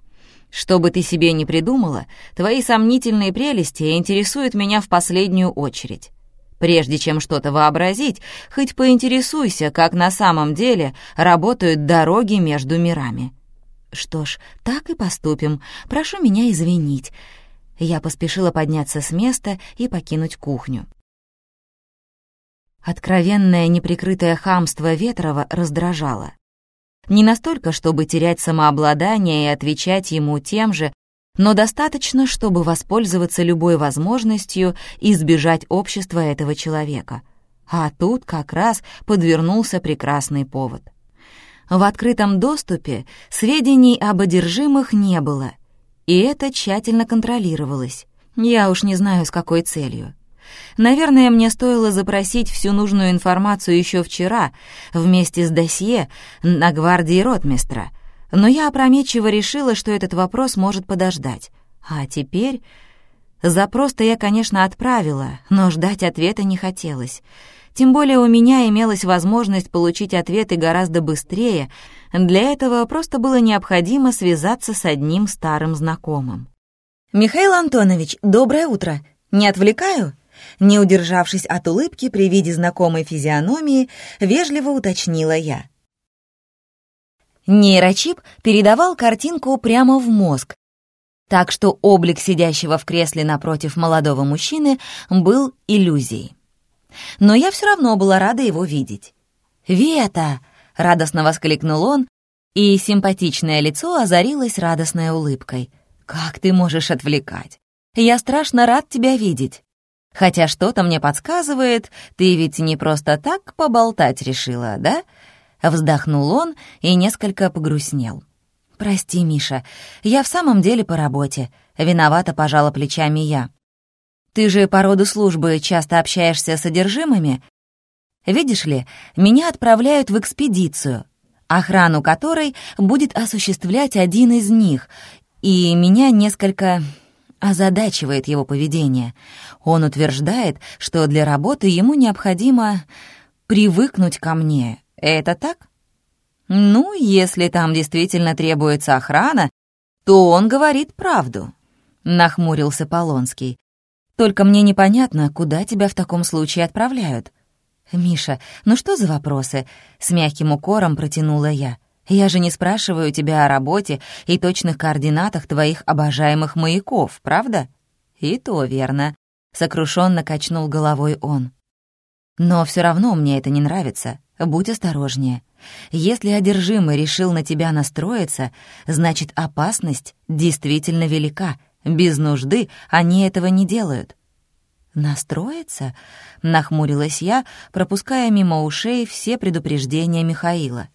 Что бы ты себе ни придумала, твои сомнительные прелести интересуют меня в последнюю очередь. Прежде чем что-то вообразить, хоть поинтересуйся, как на самом деле работают дороги между мирами. Что ж, так и поступим. Прошу меня извинить. Я поспешила подняться с места и покинуть кухню. Откровенное неприкрытое хамство Ветрова раздражало. Не настолько, чтобы терять самообладание и отвечать ему тем же, но достаточно, чтобы воспользоваться любой возможностью избежать общества этого человека. А тут как раз подвернулся прекрасный повод. В открытом доступе сведений об одержимых не было, и это тщательно контролировалось. Я уж не знаю, с какой целью. Наверное, мне стоило запросить всю нужную информацию еще вчера, вместе с досье на гвардии ротмистра, но я опрометчиво решила, что этот вопрос может подождать. А теперь... Запрос-то я, конечно, отправила, но ждать ответа не хотелось. Тем более у меня имелась возможность получить ответы гораздо быстрее, для этого просто было необходимо связаться с одним старым знакомым. «Михаил Антонович, доброе утро! Не отвлекаю?» Не удержавшись от улыбки при виде знакомой физиономии, вежливо уточнила я. Нейрочип передавал картинку прямо в мозг, так что облик сидящего в кресле напротив молодого мужчины был иллюзией но я все равно была рада его видеть. «Вета!» — радостно воскликнул он, и симпатичное лицо озарилось радостной улыбкой. «Как ты можешь отвлекать? Я страшно рад тебя видеть. Хотя что-то мне подсказывает, ты ведь не просто так поболтать решила, да?» Вздохнул он и несколько погрустнел. «Прости, Миша, я в самом деле по работе», — виновата пожала плечами я. Ты же по роду службы часто общаешься с содержимыми. Видишь ли, меня отправляют в экспедицию, охрану которой будет осуществлять один из них, и меня несколько озадачивает его поведение. Он утверждает, что для работы ему необходимо привыкнуть ко мне. Это так? Ну, если там действительно требуется охрана, то он говорит правду, нахмурился Полонский. Только мне непонятно, куда тебя в таком случае отправляют». «Миша, ну что за вопросы?» — с мягким укором протянула я. «Я же не спрашиваю тебя о работе и точных координатах твоих обожаемых маяков, правда?» «И то верно», — сокрушенно качнул головой он. «Но все равно мне это не нравится. Будь осторожнее. Если одержимый решил на тебя настроиться, значит, опасность действительно велика, Без нужды они этого не делают. «Настроиться?» — нахмурилась я, пропуская мимо ушей все предупреждения Михаила.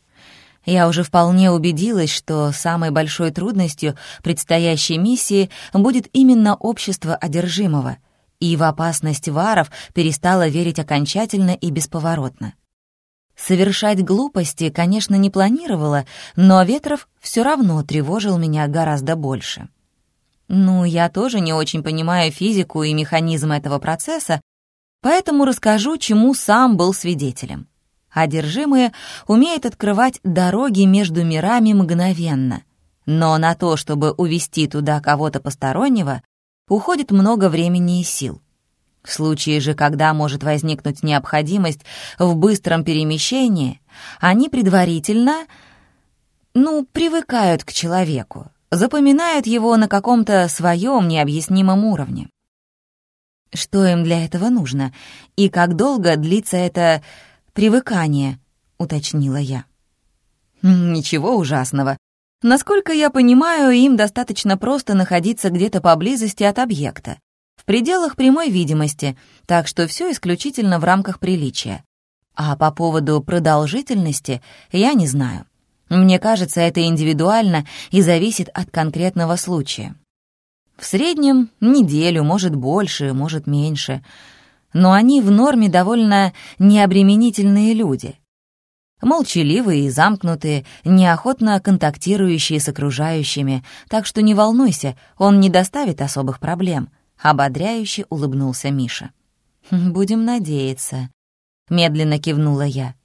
Я уже вполне убедилась, что самой большой трудностью предстоящей миссии будет именно общество одержимого, и в опасность варов перестала верить окончательно и бесповоротно. Совершать глупости, конечно, не планировала, но Ветров все равно тревожил меня гораздо больше. Ну, я тоже не очень понимаю физику и механизм этого процесса, поэтому расскажу, чему сам был свидетелем. Одержимые умеют открывать дороги между мирами мгновенно, но на то, чтобы увести туда кого-то постороннего, уходит много времени и сил. В случае же, когда может возникнуть необходимость в быстром перемещении, они предварительно, ну, привыкают к человеку, запоминают его на каком-то своем необъяснимом уровне. Что им для этого нужно и как долго длится это привыкание, уточнила я. Ничего ужасного. Насколько я понимаю, им достаточно просто находиться где-то поблизости от объекта, в пределах прямой видимости, так что все исключительно в рамках приличия. А по поводу продолжительности я не знаю. Мне кажется, это индивидуально и зависит от конкретного случая. В среднем неделю, может больше, может меньше. Но они в норме довольно необременительные люди. Молчаливые и замкнутые, неохотно контактирующие с окружающими, так что не волнуйся, он не доставит особых проблем. Ободряюще улыбнулся Миша. «Будем надеяться», — медленно кивнула я.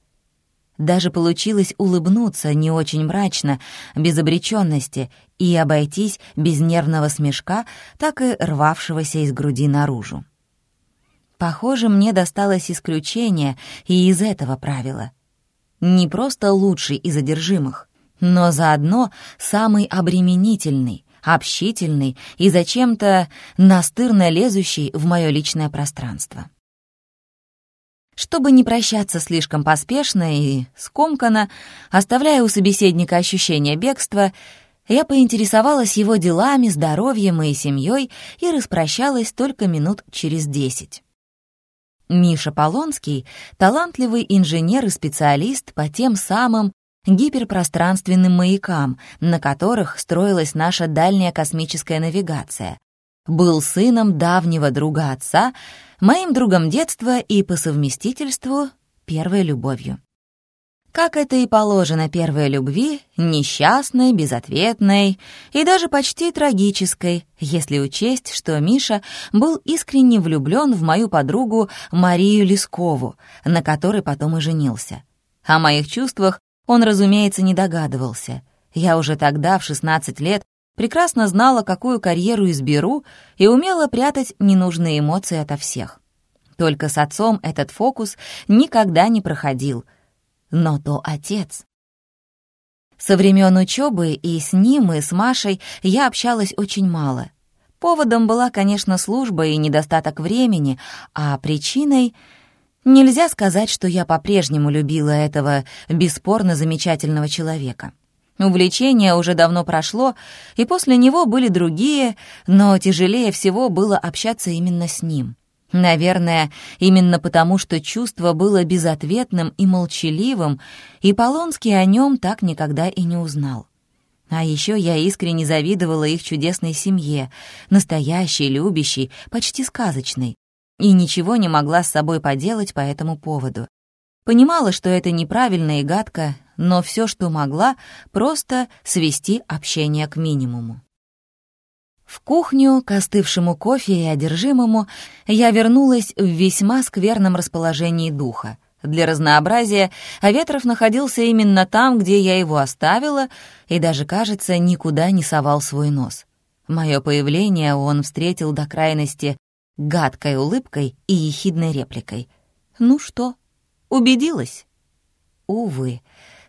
Даже получилось улыбнуться не очень мрачно, без обреченности, и обойтись без нервного смешка, так и рвавшегося из груди наружу. Похоже, мне досталось исключение и из этого правила. Не просто лучший из одержимых, но заодно самый обременительный, общительный и зачем-то настырно лезущий в мое личное пространство. Чтобы не прощаться слишком поспешно и скомканно, оставляя у собеседника ощущение бегства, я поинтересовалась его делами, здоровьем и семьей и распрощалась только минут через десять. Миша Полонский — талантливый инженер и специалист по тем самым гиперпространственным маякам, на которых строилась наша дальняя космическая навигация. Был сыном давнего друга отца — моим другом детства и по совместительству первой любовью. Как это и положено первой любви, несчастной, безответной и даже почти трагической, если учесть, что Миша был искренне влюблен в мою подругу Марию Лескову, на которой потом и женился. О моих чувствах он, разумеется, не догадывался. Я уже тогда, в 16 лет, прекрасно знала, какую карьеру изберу, и умела прятать ненужные эмоции ото всех. Только с отцом этот фокус никогда не проходил. Но то отец. Со времен учебы и с ним, и с Машей я общалась очень мало. Поводом была, конечно, служба и недостаток времени, а причиной... Нельзя сказать, что я по-прежнему любила этого бесспорно замечательного человека. Увлечение уже давно прошло, и после него были другие, но тяжелее всего было общаться именно с ним. Наверное, именно потому, что чувство было безответным и молчаливым, и Полонский о нем так никогда и не узнал. А еще я искренне завидовала их чудесной семье, настоящей, любящей, почти сказочной, и ничего не могла с собой поделать по этому поводу. Понимала, что это неправильно и гадко, но все, что могла, просто свести общение к минимуму. В кухню, к остывшему кофе и одержимому, я вернулась в весьма скверном расположении духа. Для разнообразия Ветров находился именно там, где я его оставила, и даже, кажется, никуда не совал свой нос. Мое появление он встретил до крайности гадкой улыбкой и ехидной репликой. «Ну что, убедилась?» Увы,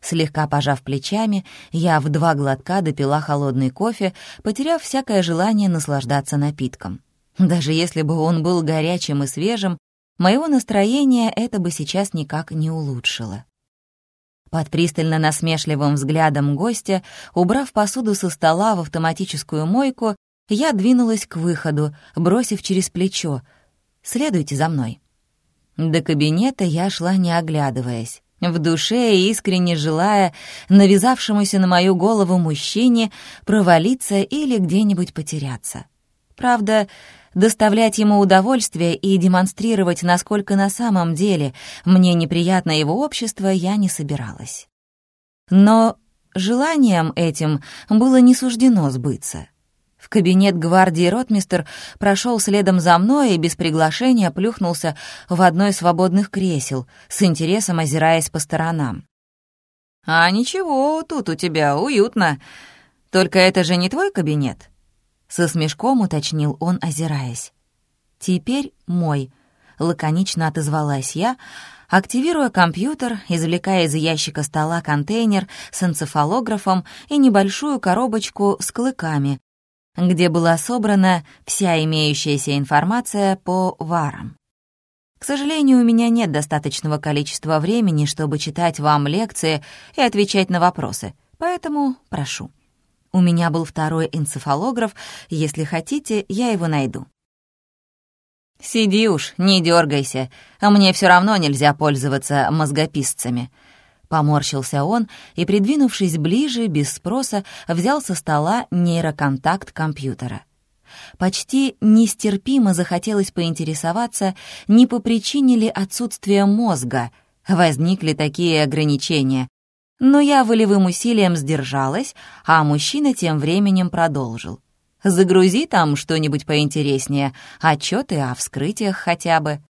Слегка пожав плечами, я в два глотка допила холодный кофе, потеряв всякое желание наслаждаться напитком. Даже если бы он был горячим и свежим, моего настроения это бы сейчас никак не улучшило. Под пристально насмешливым взглядом гостя, убрав посуду со стола в автоматическую мойку, Я двинулась к выходу, бросив через плечо. «Следуйте за мной». До кабинета я шла, не оглядываясь, в душе искренне желая навязавшемуся на мою голову мужчине провалиться или где-нибудь потеряться. Правда, доставлять ему удовольствие и демонстрировать, насколько на самом деле мне неприятно его общество, я не собиралась. Но желанием этим было не суждено сбыться. Кабинет гвардии ротмистер прошел следом за мной и без приглашения плюхнулся в одно из свободных кресел, с интересом озираясь по сторонам. «А ничего, тут у тебя уютно. Только это же не твой кабинет?» Со смешком уточнил он, озираясь. «Теперь мой», — лаконично отозвалась я, активируя компьютер, извлекая из ящика стола контейнер с энцефалографом и небольшую коробочку с клыками, где была собрана вся имеющаяся информация по варам. К сожалению, у меня нет достаточного количества времени, чтобы читать вам лекции и отвечать на вопросы, поэтому прошу. У меня был второй энцефалограф, если хотите, я его найду. «Сиди уж, не дергайся, а мне все равно нельзя пользоваться мозгописцами», Поморщился он и, придвинувшись ближе, без спроса, взял со стола нейроконтакт компьютера. Почти нестерпимо захотелось поинтересоваться, не по причине ли отсутствия мозга возникли такие ограничения, но я волевым усилием сдержалась, а мужчина тем временем продолжил. «Загрузи там что-нибудь поинтереснее, отчеты о вскрытиях хотя бы».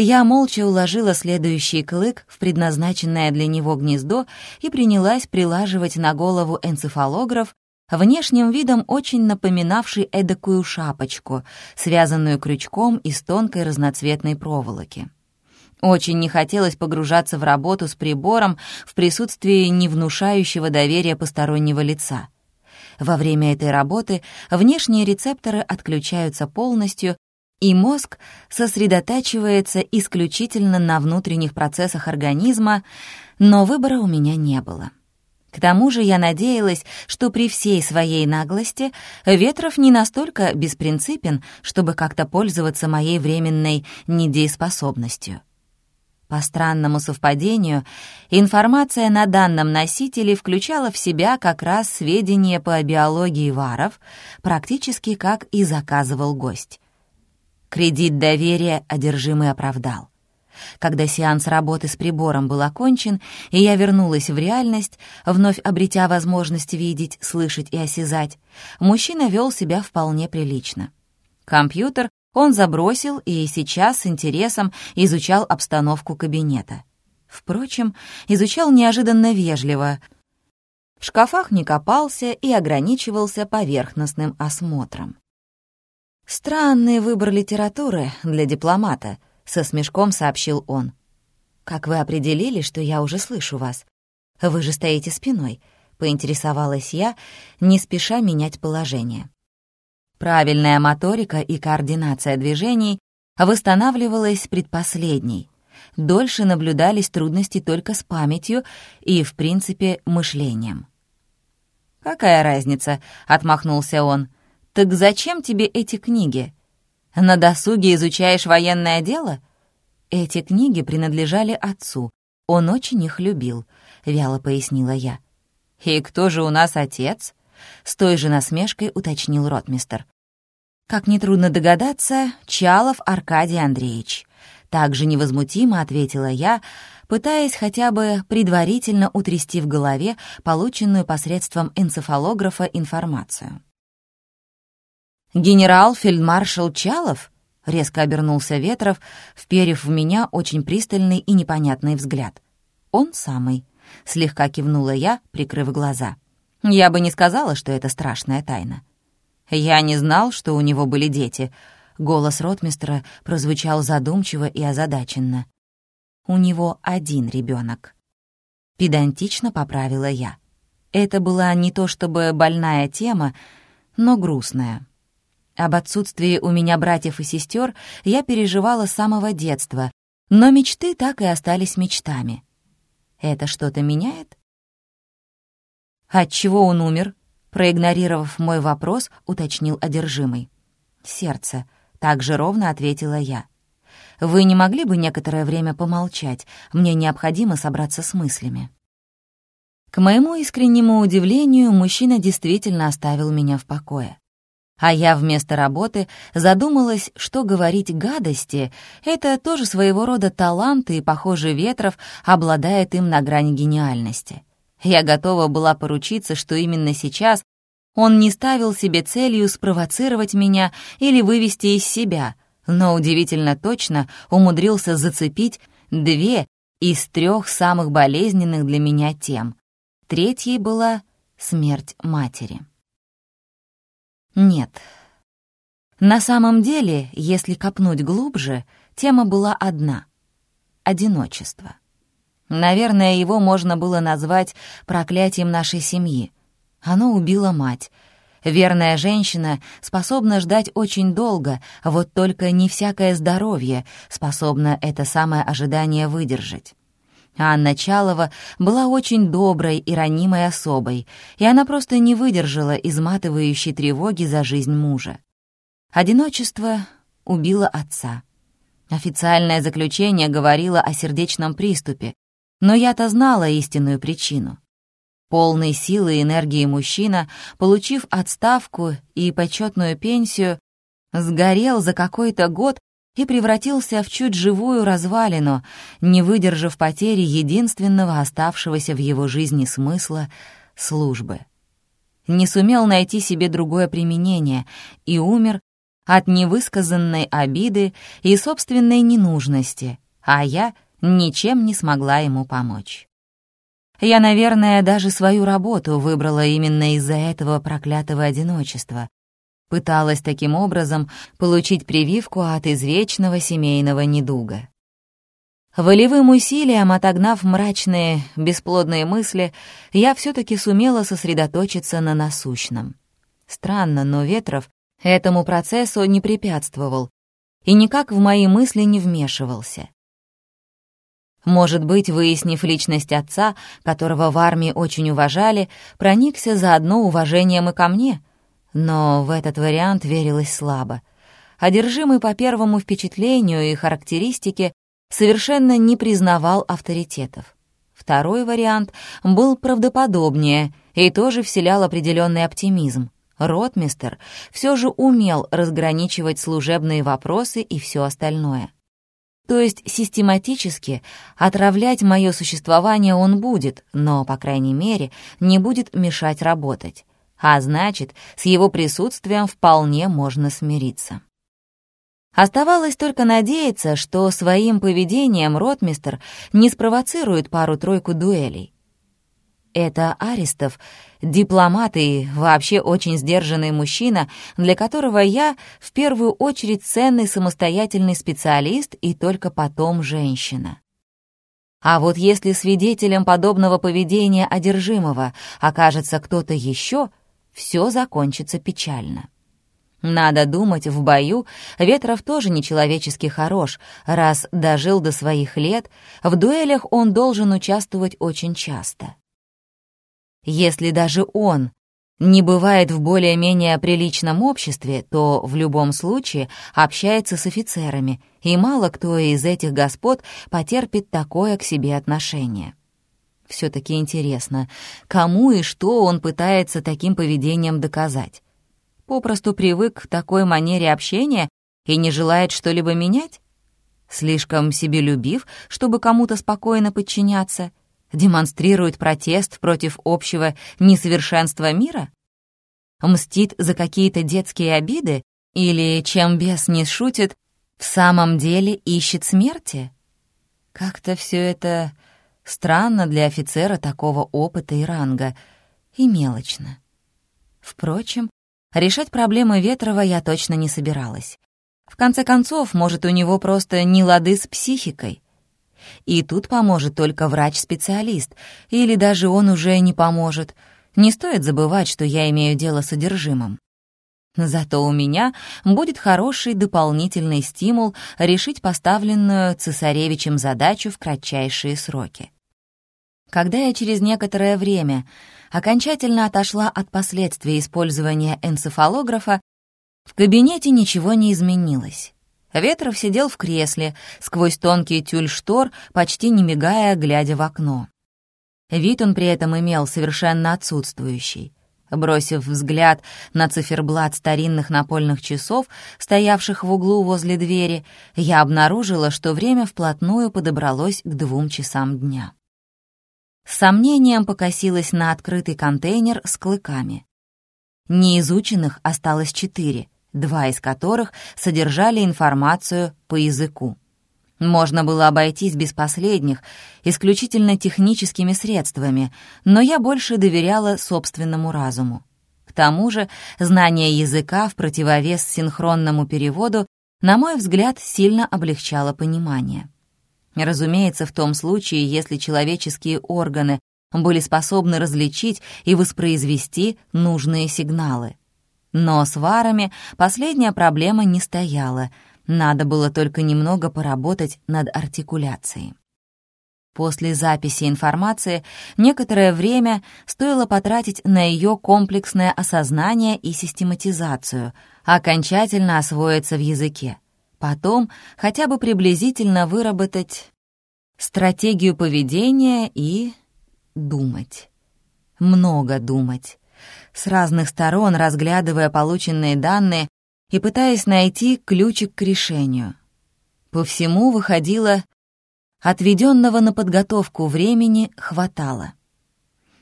Я молча уложила следующий клык в предназначенное для него гнездо и принялась прилаживать на голову энцефалограф, внешним видом очень напоминавший эдакую шапочку, связанную крючком из тонкой разноцветной проволоки. Очень не хотелось погружаться в работу с прибором в присутствии не внушающего доверия постороннего лица. Во время этой работы внешние рецепторы отключаются полностью, и мозг сосредотачивается исключительно на внутренних процессах организма, но выбора у меня не было. К тому же я надеялась, что при всей своей наглости Ветров не настолько беспринципен, чтобы как-то пользоваться моей временной недееспособностью. По странному совпадению, информация на данном носителе включала в себя как раз сведения по биологии варов, практически как и заказывал гость. Кредит доверия одержимый оправдал. Когда сеанс работы с прибором был окончен, и я вернулась в реальность, вновь обретя возможность видеть, слышать и осязать, мужчина вел себя вполне прилично. Компьютер он забросил и сейчас с интересом изучал обстановку кабинета. Впрочем, изучал неожиданно вежливо. В шкафах не копался и ограничивался поверхностным осмотром. «Странный выбор литературы для дипломата», — со смешком сообщил он. «Как вы определили, что я уже слышу вас? Вы же стоите спиной», — поинтересовалась я, не спеша менять положение. Правильная моторика и координация движений восстанавливалась предпоследней. Дольше наблюдались трудности только с памятью и, в принципе, мышлением. «Какая разница?» — отмахнулся он. «Так зачем тебе эти книги? На досуге изучаешь военное дело?» «Эти книги принадлежали отцу. Он очень их любил», — вяло пояснила я. «И кто же у нас отец?» С той же насмешкой уточнил ротмистер. Как нетрудно догадаться, Чалов Аркадий Андреевич. Также невозмутимо ответила я, пытаясь хотя бы предварительно утрясти в голове полученную посредством энцефалографа информацию. «Генерал-фельдмаршал Чалов?» — резко обернулся Ветров, вперев в меня очень пристальный и непонятный взгляд. «Он самый», — слегка кивнула я, прикрыв глаза. Я бы не сказала, что это страшная тайна. Я не знал, что у него были дети. Голос ротмистра прозвучал задумчиво и озадаченно. У него один ребенок. Педантично поправила я. Это была не то чтобы больная тема, но грустная. Об отсутствии у меня братьев и сестер я переживала с самого детства, но мечты так и остались мечтами. Это что-то меняет? От чего он умер? Проигнорировав мой вопрос, уточнил одержимый. «Сердце», — так же ровно ответила я. «Вы не могли бы некоторое время помолчать? Мне необходимо собраться с мыслями». К моему искреннему удивлению, мужчина действительно оставил меня в покое. А я вместо работы задумалась, что говорить гадости — это тоже своего рода талант, и, похоже, Ветров обладает им на грани гениальности. Я готова была поручиться, что именно сейчас он не ставил себе целью спровоцировать меня или вывести из себя, но удивительно точно умудрился зацепить две из трех самых болезненных для меня тем. Третьей была смерть матери. Нет. На самом деле, если копнуть глубже, тема была одна — одиночество. Наверное, его можно было назвать проклятием нашей семьи. Оно убило мать. Верная женщина способна ждать очень долго, вот только не всякое здоровье способно это самое ожидание выдержать. Анна Чалова была очень доброй и ранимой особой, и она просто не выдержала изматывающей тревоги за жизнь мужа. Одиночество убило отца. Официальное заключение говорило о сердечном приступе, но я-то знала истинную причину. Полный силы и энергии мужчина, получив отставку и почетную пенсию, сгорел за какой-то год и превратился в чуть живую развалину, не выдержав потери единственного оставшегося в его жизни смысла — службы. Не сумел найти себе другое применение и умер от невысказанной обиды и собственной ненужности, а я — ничем не смогла ему помочь. Я, наверное, даже свою работу выбрала именно из-за этого проклятого одиночества. Пыталась таким образом получить прививку от извечного семейного недуга. Волевым усилием, отогнав мрачные, бесплодные мысли, я все таки сумела сосредоточиться на насущном. Странно, но Ветров этому процессу не препятствовал и никак в мои мысли не вмешивался. Может быть, выяснив личность отца, которого в армии очень уважали, проникся заодно уважением и ко мне. Но в этот вариант верилось слабо. Одержимый по первому впечатлению и характеристике совершенно не признавал авторитетов. Второй вариант был правдоподобнее и тоже вселял определенный оптимизм. Ротмистер все же умел разграничивать служебные вопросы и все остальное. То есть систематически отравлять мое существование он будет, но, по крайней мере, не будет мешать работать. А значит, с его присутствием вполне можно смириться. Оставалось только надеяться, что своим поведением ротмистер не спровоцирует пару-тройку дуэлей. Это Аристов, дипломат и вообще очень сдержанный мужчина, для которого я в первую очередь ценный самостоятельный специалист и только потом женщина. А вот если свидетелем подобного поведения одержимого окажется кто-то еще, все закончится печально. Надо думать, в бою Ветров тоже нечеловечески хорош, раз дожил до своих лет, в дуэлях он должен участвовать очень часто. Если даже он не бывает в более-менее приличном обществе, то в любом случае общается с офицерами, и мало кто из этих господ потерпит такое к себе отношение. Все-таки интересно, кому и что он пытается таким поведением доказать? Попросту привык к такой манере общения и не желает что-либо менять? Слишком себелюбив, чтобы кому-то спокойно подчиняться? демонстрирует протест против общего несовершенства мира? Мстит за какие-то детские обиды? Или, чем бес не шутит, в самом деле ищет смерти? Как-то все это странно для офицера такого опыта и ранга, и мелочно. Впрочем, решать проблемы Ветрова я точно не собиралась. В конце концов, может, у него просто не лады с психикой — и тут поможет только врач-специалист, или даже он уже не поможет. Не стоит забывать, что я имею дело с одержимым. Зато у меня будет хороший дополнительный стимул решить поставленную цесаревичем задачу в кратчайшие сроки. Когда я через некоторое время окончательно отошла от последствий использования энцефалографа, в кабинете ничего не изменилось. Ветров сидел в кресле, сквозь тонкий тюль штор, почти не мигая, глядя в окно. Вид он при этом имел совершенно отсутствующий. Бросив взгляд на циферблат старинных напольных часов, стоявших в углу возле двери, я обнаружила, что время вплотную подобралось к двум часам дня. С сомнением покосилась на открытый контейнер с клыками. Неизученных осталось четыре, два из которых содержали информацию по языку. Можно было обойтись без последних, исключительно техническими средствами, но я больше доверяла собственному разуму. К тому же знание языка в противовес синхронному переводу, на мой взгляд, сильно облегчало понимание. Разумеется, в том случае, если человеческие органы были способны различить и воспроизвести нужные сигналы. Но с варами последняя проблема не стояла — надо было только немного поработать над артикуляцией. После записи информации некоторое время стоило потратить на ее комплексное осознание и систематизацию, окончательно освоиться в языке. Потом хотя бы приблизительно выработать стратегию поведения и думать. Много думать. С разных сторон, разглядывая полученные данные и пытаясь найти ключик к решению. По всему выходило, отведенного на подготовку времени хватало.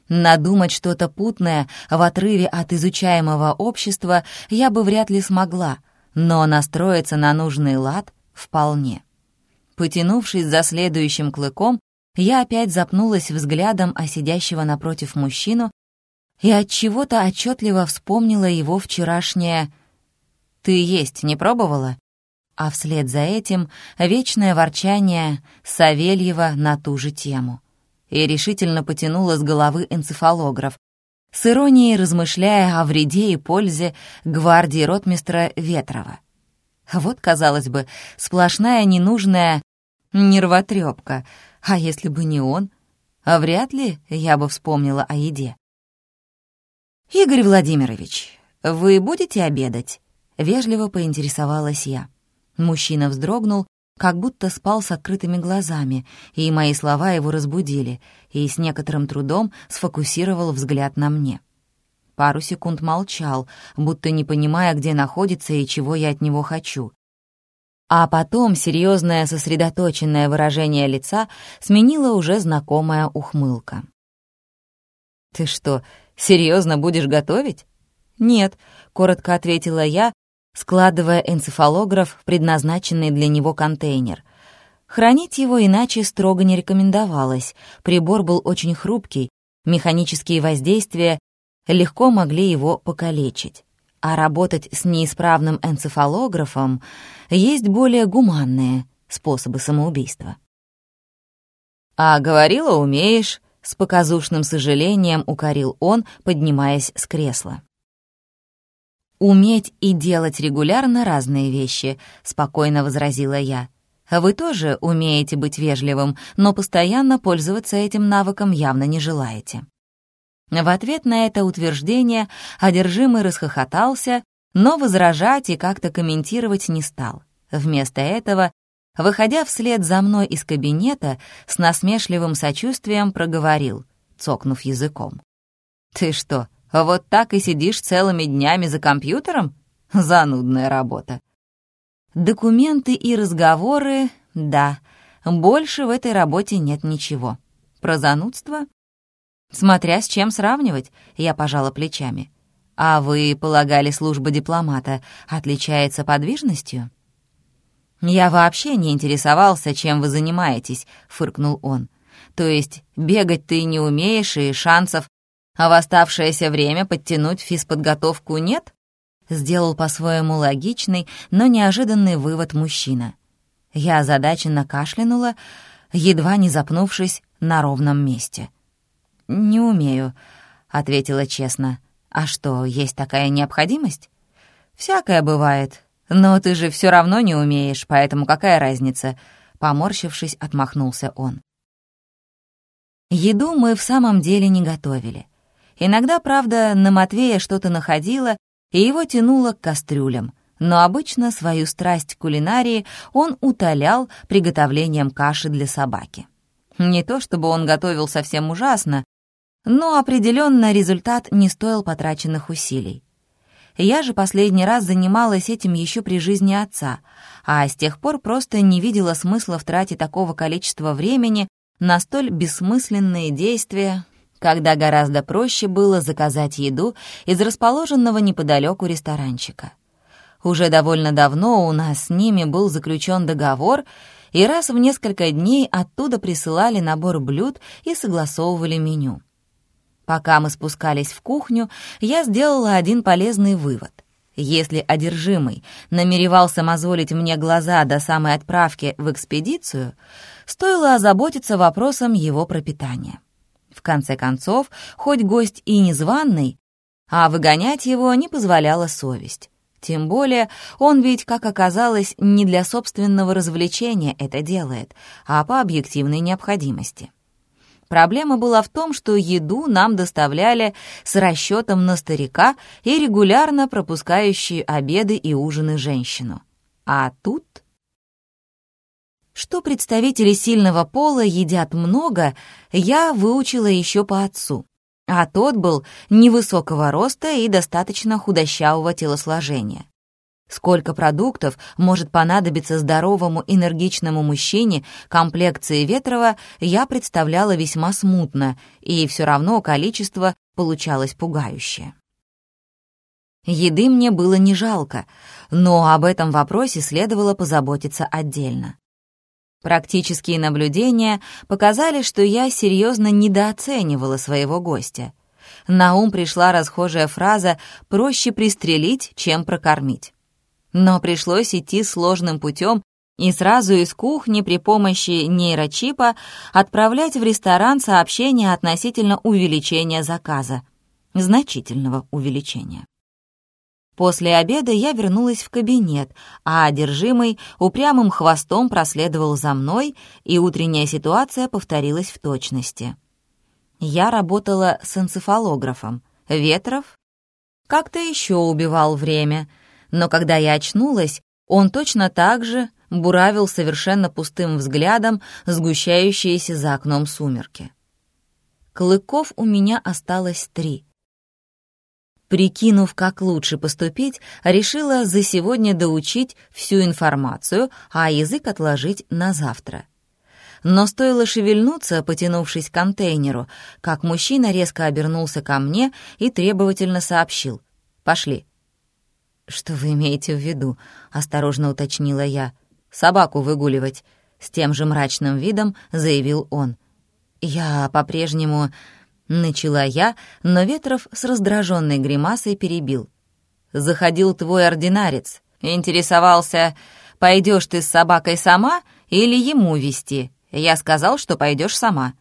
Надумать что-то путное в отрыве от изучаемого общества я бы вряд ли смогла, но настроиться на нужный лад вполне. Потянувшись за следующим клыком, я опять запнулась взглядом о сидящего напротив мужчину и от чего-то отчетливо вспомнила его вчерашнее «Ты есть не пробовала?» А вслед за этим вечное ворчание Савельева на ту же тему. И решительно потянула с головы энцефалограф, с иронией размышляя о вреде и пользе гвардии ротмистра Ветрова. Вот, казалось бы, сплошная ненужная нервотрепка, а если бы не он, а вряд ли я бы вспомнила о еде. «Игорь Владимирович, вы будете обедать?» Вежливо поинтересовалась я. Мужчина вздрогнул, как будто спал с открытыми глазами, и мои слова его разбудили, и с некоторым трудом сфокусировал взгляд на мне. Пару секунд молчал, будто не понимая, где находится и чего я от него хочу. А потом серьезное сосредоточенное выражение лица сменило уже знакомая ухмылка. «Ты что, серьезно будешь готовить?» «Нет», — коротко ответила я, складывая энцефалограф в предназначенный для него контейнер. Хранить его иначе строго не рекомендовалось. Прибор был очень хрупкий, механические воздействия легко могли его покалечить. А работать с неисправным энцефалографом есть более гуманные способы самоубийства. «А говорила, умеешь», — с показушным сожалением укорил он, поднимаясь с кресла. «Уметь и делать регулярно разные вещи», — спокойно возразила я. «Вы тоже умеете быть вежливым, но постоянно пользоваться этим навыком явно не желаете». В ответ на это утверждение одержимый расхохотался, но возражать и как-то комментировать не стал. Вместо этого, выходя вслед за мной из кабинета, с насмешливым сочувствием проговорил, цокнув языком. «Ты что, вот так и сидишь целыми днями за компьютером? Занудная работа. Документы и разговоры — да, больше в этой работе нет ничего. Про занудство? Смотря с чем сравнивать, я пожала плечами. А вы полагали, служба дипломата отличается подвижностью? «Я вообще не интересовался, чем вы занимаетесь», — фыркнул он. «То есть бегать ты не умеешь, и шансов а в оставшееся время подтянуть физподготовку нет? Сделал по-своему логичный, но неожиданный вывод мужчина. Я озадаченно кашлянула, едва не запнувшись на ровном месте. «Не умею», — ответила честно. «А что, есть такая необходимость?» «Всякое бывает. Но ты же все равно не умеешь, поэтому какая разница?» Поморщившись, отмахнулся он. Еду мы в самом деле не готовили. Иногда, правда, на Матвея что-то находило, и его тянуло к кастрюлям, но обычно свою страсть к кулинарии он утолял приготовлением каши для собаки. Не то чтобы он готовил совсем ужасно, но определенно результат не стоил потраченных усилий. Я же последний раз занималась этим еще при жизни отца, а с тех пор просто не видела смысла в трате такого количества времени на столь бессмысленные действия, когда гораздо проще было заказать еду из расположенного неподалеку ресторанчика. Уже довольно давно у нас с ними был заключен договор, и раз в несколько дней оттуда присылали набор блюд и согласовывали меню. Пока мы спускались в кухню, я сделала один полезный вывод. Если одержимый намеревался мозолить мне глаза до самой отправки в экспедицию, стоило озаботиться вопросом его пропитания. Конце концов, хоть гость и незваный, а выгонять его не позволяла совесть. Тем более он ведь, как оказалось, не для собственного развлечения это делает, а по объективной необходимости. Проблема была в том, что еду нам доставляли с расчетом на старика и регулярно пропускающие обеды и ужины женщину. А тут... Что представители сильного пола едят много, я выучила еще по отцу. А тот был невысокого роста и достаточно худощавого телосложения. Сколько продуктов может понадобиться здоровому энергичному мужчине комплекции Ветрова, я представляла весьма смутно, и все равно количество получалось пугающее. Еды мне было не жалко, но об этом вопросе следовало позаботиться отдельно. Практические наблюдения показали, что я серьезно недооценивала своего гостя. На ум пришла расхожая фраза «проще пристрелить, чем прокормить». Но пришлось идти сложным путем и сразу из кухни при помощи нейрочипа отправлять в ресторан сообщение относительно увеличения заказа. Значительного увеличения. После обеда я вернулась в кабинет, а одержимый упрямым хвостом проследовал за мной, и утренняя ситуация повторилась в точности. Я работала с энцефалографом. Ветров как-то еще убивал время — но когда я очнулась, он точно так же буравил совершенно пустым взглядом сгущающиеся за окном сумерки. Клыков у меня осталось три. Прикинув, как лучше поступить, решила за сегодня доучить всю информацию, а язык отложить на завтра. Но стоило шевельнуться, потянувшись к контейнеру, как мужчина резко обернулся ко мне и требовательно сообщил. «Пошли». «Что вы имеете в виду?» — осторожно уточнила я. «Собаку выгуливать», — с тем же мрачным видом заявил он. «Я по-прежнему...» — начала я, но Ветров с раздраженной гримасой перебил. «Заходил твой ординарец, интересовался, пойдешь ты с собакой сама или ему вести. Я сказал, что пойдешь сама».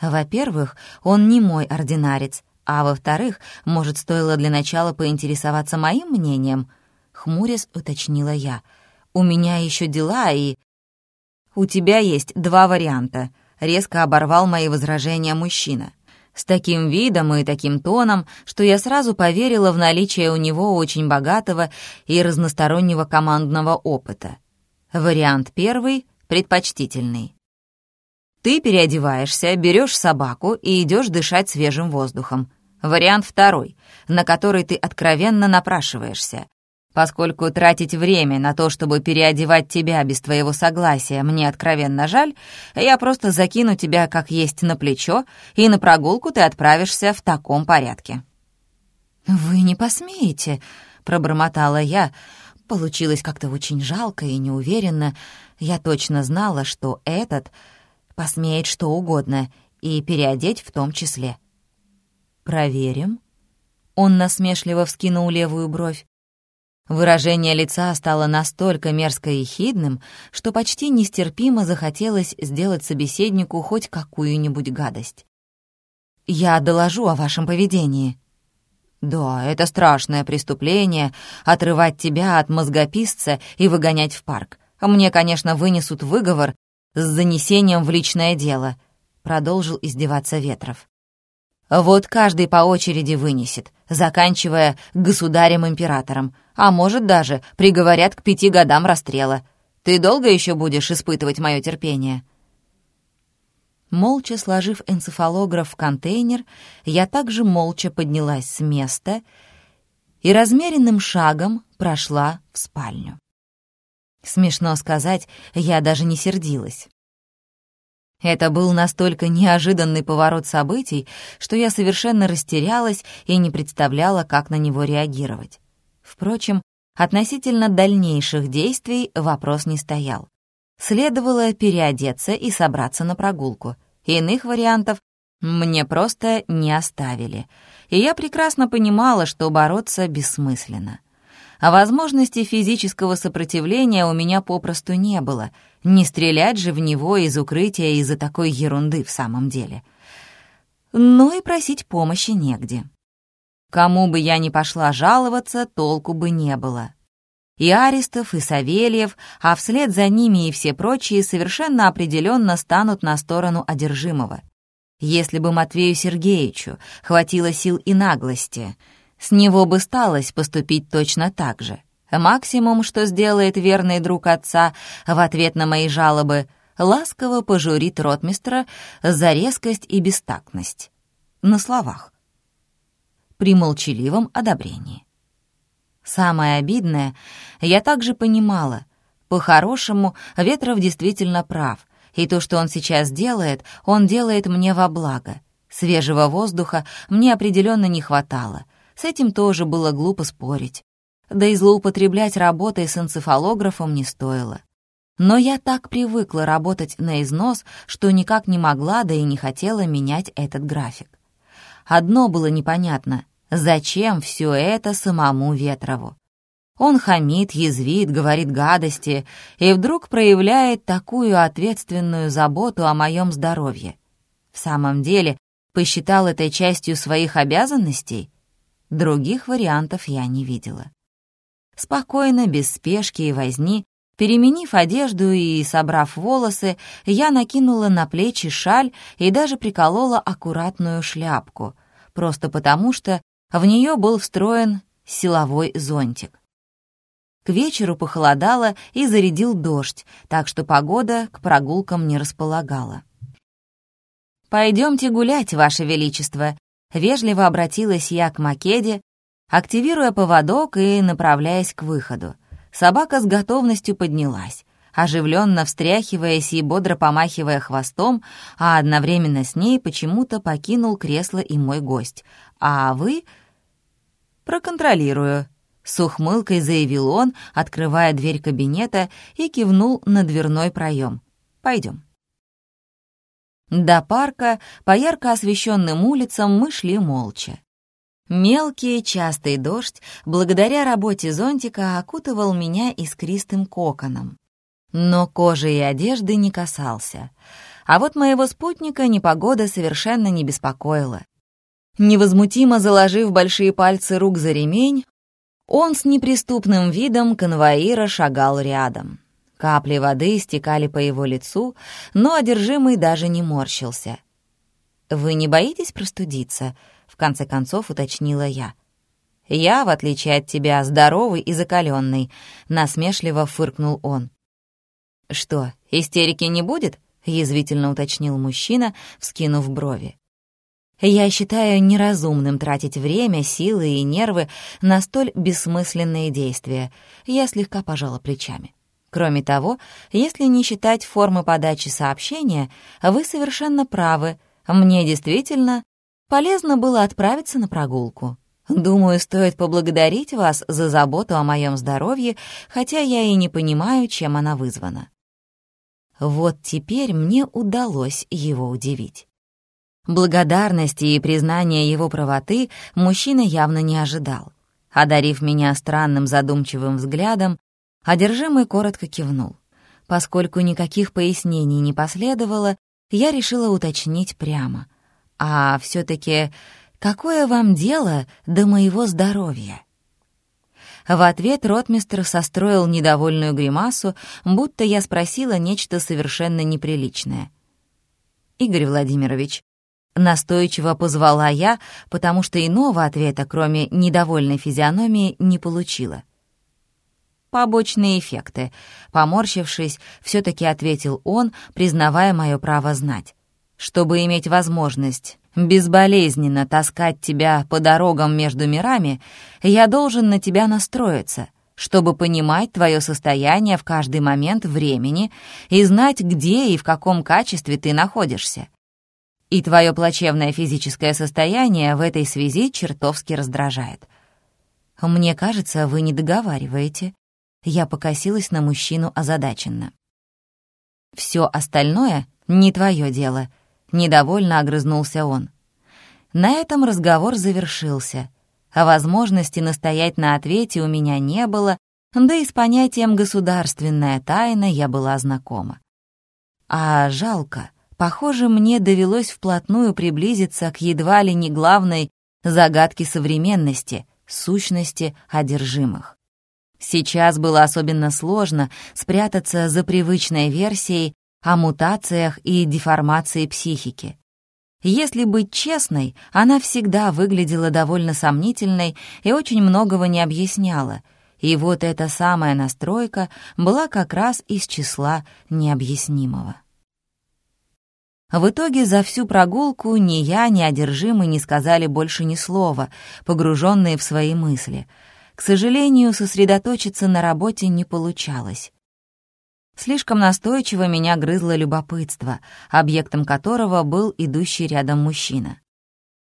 «Во-первых, он не мой ординарец, а во-вторых, может, стоило для начала поинтересоваться моим мнением? Хмурясь уточнила я. У меня еще дела и... У тебя есть два варианта. Резко оборвал мои возражения мужчина. С таким видом и таким тоном, что я сразу поверила в наличие у него очень богатого и разностороннего командного опыта. Вариант первый — предпочтительный. Ты переодеваешься, берешь собаку и идешь дышать свежим воздухом. Вариант второй, на который ты откровенно напрашиваешься. Поскольку тратить время на то, чтобы переодевать тебя без твоего согласия, мне откровенно жаль, я просто закину тебя как есть на плечо, и на прогулку ты отправишься в таком порядке». «Вы не посмеете», — пробормотала я. Получилось как-то очень жалко и неуверенно. Я точно знала, что этот посмеет что угодно, и переодеть в том числе. «Проверим». Он насмешливо вскинул левую бровь. Выражение лица стало настолько мерзко и хидным, что почти нестерпимо захотелось сделать собеседнику хоть какую-нибудь гадость. «Я доложу о вашем поведении». «Да, это страшное преступление — отрывать тебя от мозгописца и выгонять в парк. Мне, конечно, вынесут выговор с занесением в личное дело. — продолжил издеваться Ветров. «Вот каждый по очереди вынесет, заканчивая государем-императором, а может даже приговорят к пяти годам расстрела. Ты долго еще будешь испытывать мое терпение?» Молча сложив энцефалограф в контейнер, я также молча поднялась с места и размеренным шагом прошла в спальню. Смешно сказать, я даже не сердилась. Это был настолько неожиданный поворот событий, что я совершенно растерялась и не представляла, как на него реагировать. Впрочем, относительно дальнейших действий вопрос не стоял. Следовало переодеться и собраться на прогулку. Иных вариантов мне просто не оставили, и я прекрасно понимала, что бороться бессмысленно. А возможности физического сопротивления у меня попросту не было. Не стрелять же в него из укрытия из-за такой ерунды в самом деле. Ну и просить помощи негде. Кому бы я ни пошла жаловаться, толку бы не было. И Аристов, и Савельев, а вслед за ними и все прочие совершенно определенно станут на сторону одержимого. Если бы Матвею Сергеевичу хватило сил и наглости — с него бы сталось поступить точно так же. Максимум, что сделает верный друг отца в ответ на мои жалобы, ласково пожурит ротмистра за резкость и бестактность. На словах. При молчаливом одобрении. Самое обидное, я также понимала, по-хорошему, Ветров действительно прав, и то, что он сейчас делает, он делает мне во благо. Свежего воздуха мне определенно не хватало — с этим тоже было глупо спорить. Да и злоупотреблять работой с энцефалографом не стоило. Но я так привыкла работать на износ, что никак не могла, да и не хотела менять этот график. Одно было непонятно — зачем все это самому Ветрову? Он хамит, язвит, говорит гадости и вдруг проявляет такую ответственную заботу о моем здоровье. В самом деле, посчитал этой частью своих обязанностей? Других вариантов я не видела. Спокойно, без спешки и возни, переменив одежду и собрав волосы, я накинула на плечи шаль и даже приколола аккуратную шляпку, просто потому что в нее был встроен силовой зонтик. К вечеру похолодало и зарядил дождь, так что погода к прогулкам не располагала. «Пойдемте гулять, Ваше Величество», Вежливо обратилась я к Македе, активируя поводок и направляясь к выходу. Собака с готовностью поднялась, оживленно встряхиваясь и бодро помахивая хвостом, а одновременно с ней почему-то покинул кресло и мой гость. «А вы...» «Проконтролирую», — с ухмылкой заявил он, открывая дверь кабинета и кивнул на дверной проем. «Пойдем». До парка по ярко освещенным улицам мы шли молча. Мелкий, частый дождь, благодаря работе зонтика, окутывал меня искристым коконом. Но кожи и одежды не касался. А вот моего спутника непогода совершенно не беспокоила. Невозмутимо заложив большие пальцы рук за ремень, он с неприступным видом конвоира шагал рядом. Капли воды стекали по его лицу, но одержимый даже не морщился. «Вы не боитесь простудиться?» — в конце концов уточнила я. «Я, в отличие от тебя, здоровый и закаленный», — насмешливо фыркнул он. «Что, истерики не будет?» — язвительно уточнил мужчина, вскинув брови. «Я считаю неразумным тратить время, силы и нервы на столь бессмысленные действия». Я слегка пожала плечами. Кроме того, если не считать формы подачи сообщения, вы совершенно правы. Мне действительно полезно было отправиться на прогулку. Думаю, стоит поблагодарить вас за заботу о моем здоровье, хотя я и не понимаю, чем она вызвана. Вот теперь мне удалось его удивить. Благодарности и признания его правоты мужчина явно не ожидал. Одарив меня странным задумчивым взглядом, Одержимый коротко кивнул. Поскольку никаких пояснений не последовало, я решила уточнить прямо. «А все таки какое вам дело до моего здоровья?» В ответ ротмистр состроил недовольную гримасу, будто я спросила нечто совершенно неприличное. Игорь Владимирович, Настойчиво позвала я, потому что иного ответа, кроме недовольной физиономии, не получила. «Побочные эффекты», — поморщившись, все таки ответил он, признавая мое право знать. «Чтобы иметь возможность безболезненно таскать тебя по дорогам между мирами, я должен на тебя настроиться» чтобы понимать твое состояние в каждый момент времени и знать, где и в каком качестве ты находишься. И твое плачевное физическое состояние в этой связи чертовски раздражает. Мне кажется, вы не договариваете. Я покосилась на мужчину озадаченно. Все остальное не твое дело, недовольно огрызнулся он. На этом разговор завершился. А возможности настоять на ответе у меня не было, да и с понятием «государственная тайна» я была знакома. А жалко, Похоже, мне довелось вплотную приблизиться к едва ли не главной загадке современности — сущности одержимых. Сейчас было особенно сложно спрятаться за привычной версией о мутациях и деформации психики. Если быть честной, она всегда выглядела довольно сомнительной и очень многого не объясняла, и вот эта самая настройка была как раз из числа необъяснимого. В итоге за всю прогулку ни я, ни одержимый не сказали больше ни слова, погруженные в свои мысли. К сожалению, сосредоточиться на работе не получалось. Слишком настойчиво меня грызло любопытство, объектом которого был идущий рядом мужчина.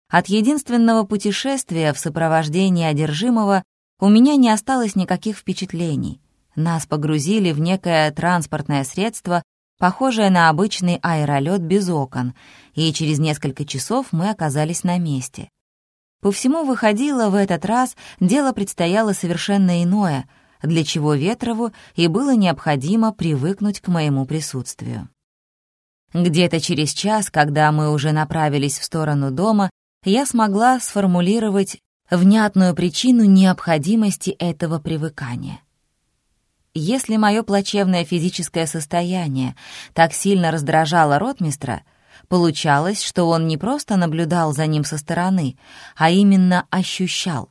От единственного путешествия в сопровождении одержимого у меня не осталось никаких впечатлений. Нас погрузили в некое транспортное средство, похожее на обычный аэролет без окон, и через несколько часов мы оказались на месте. По всему выходило, в этот раз дело предстояло совершенно иное, для чего Ветрову и было необходимо привыкнуть к моему присутствию. Где-то через час, когда мы уже направились в сторону дома, я смогла сформулировать внятную причину необходимости этого привыкания — если мое плачевное физическое состояние так сильно раздражало ротмистра, получалось, что он не просто наблюдал за ним со стороны, а именно ощущал.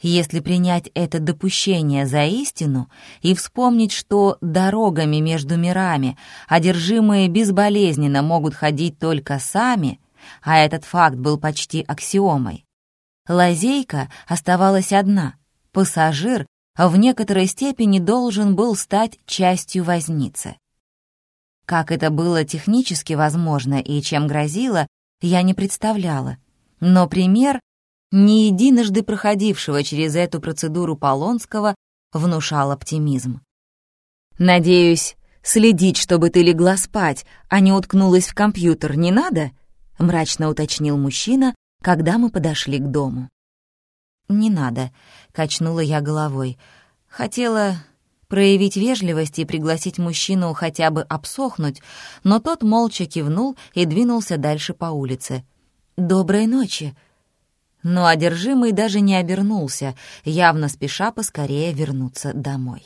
Если принять это допущение за истину и вспомнить, что дорогами между мирами одержимые безболезненно могут ходить только сами, а этот факт был почти аксиомой, лазейка оставалась одна — пассажир в некоторой степени должен был стать частью возницы. Как это было технически возможно и чем грозило, я не представляла. Но пример не единожды проходившего через эту процедуру Полонского внушал оптимизм. «Надеюсь, следить, чтобы ты легла спать, а не уткнулась в компьютер, не надо?» — мрачно уточнил мужчина, когда мы подошли к дому. «Не надо», — качнула я головой. Хотела проявить вежливость и пригласить мужчину хотя бы обсохнуть, но тот молча кивнул и двинулся дальше по улице. «Доброй ночи!» Но одержимый даже не обернулся, явно спеша поскорее вернуться домой.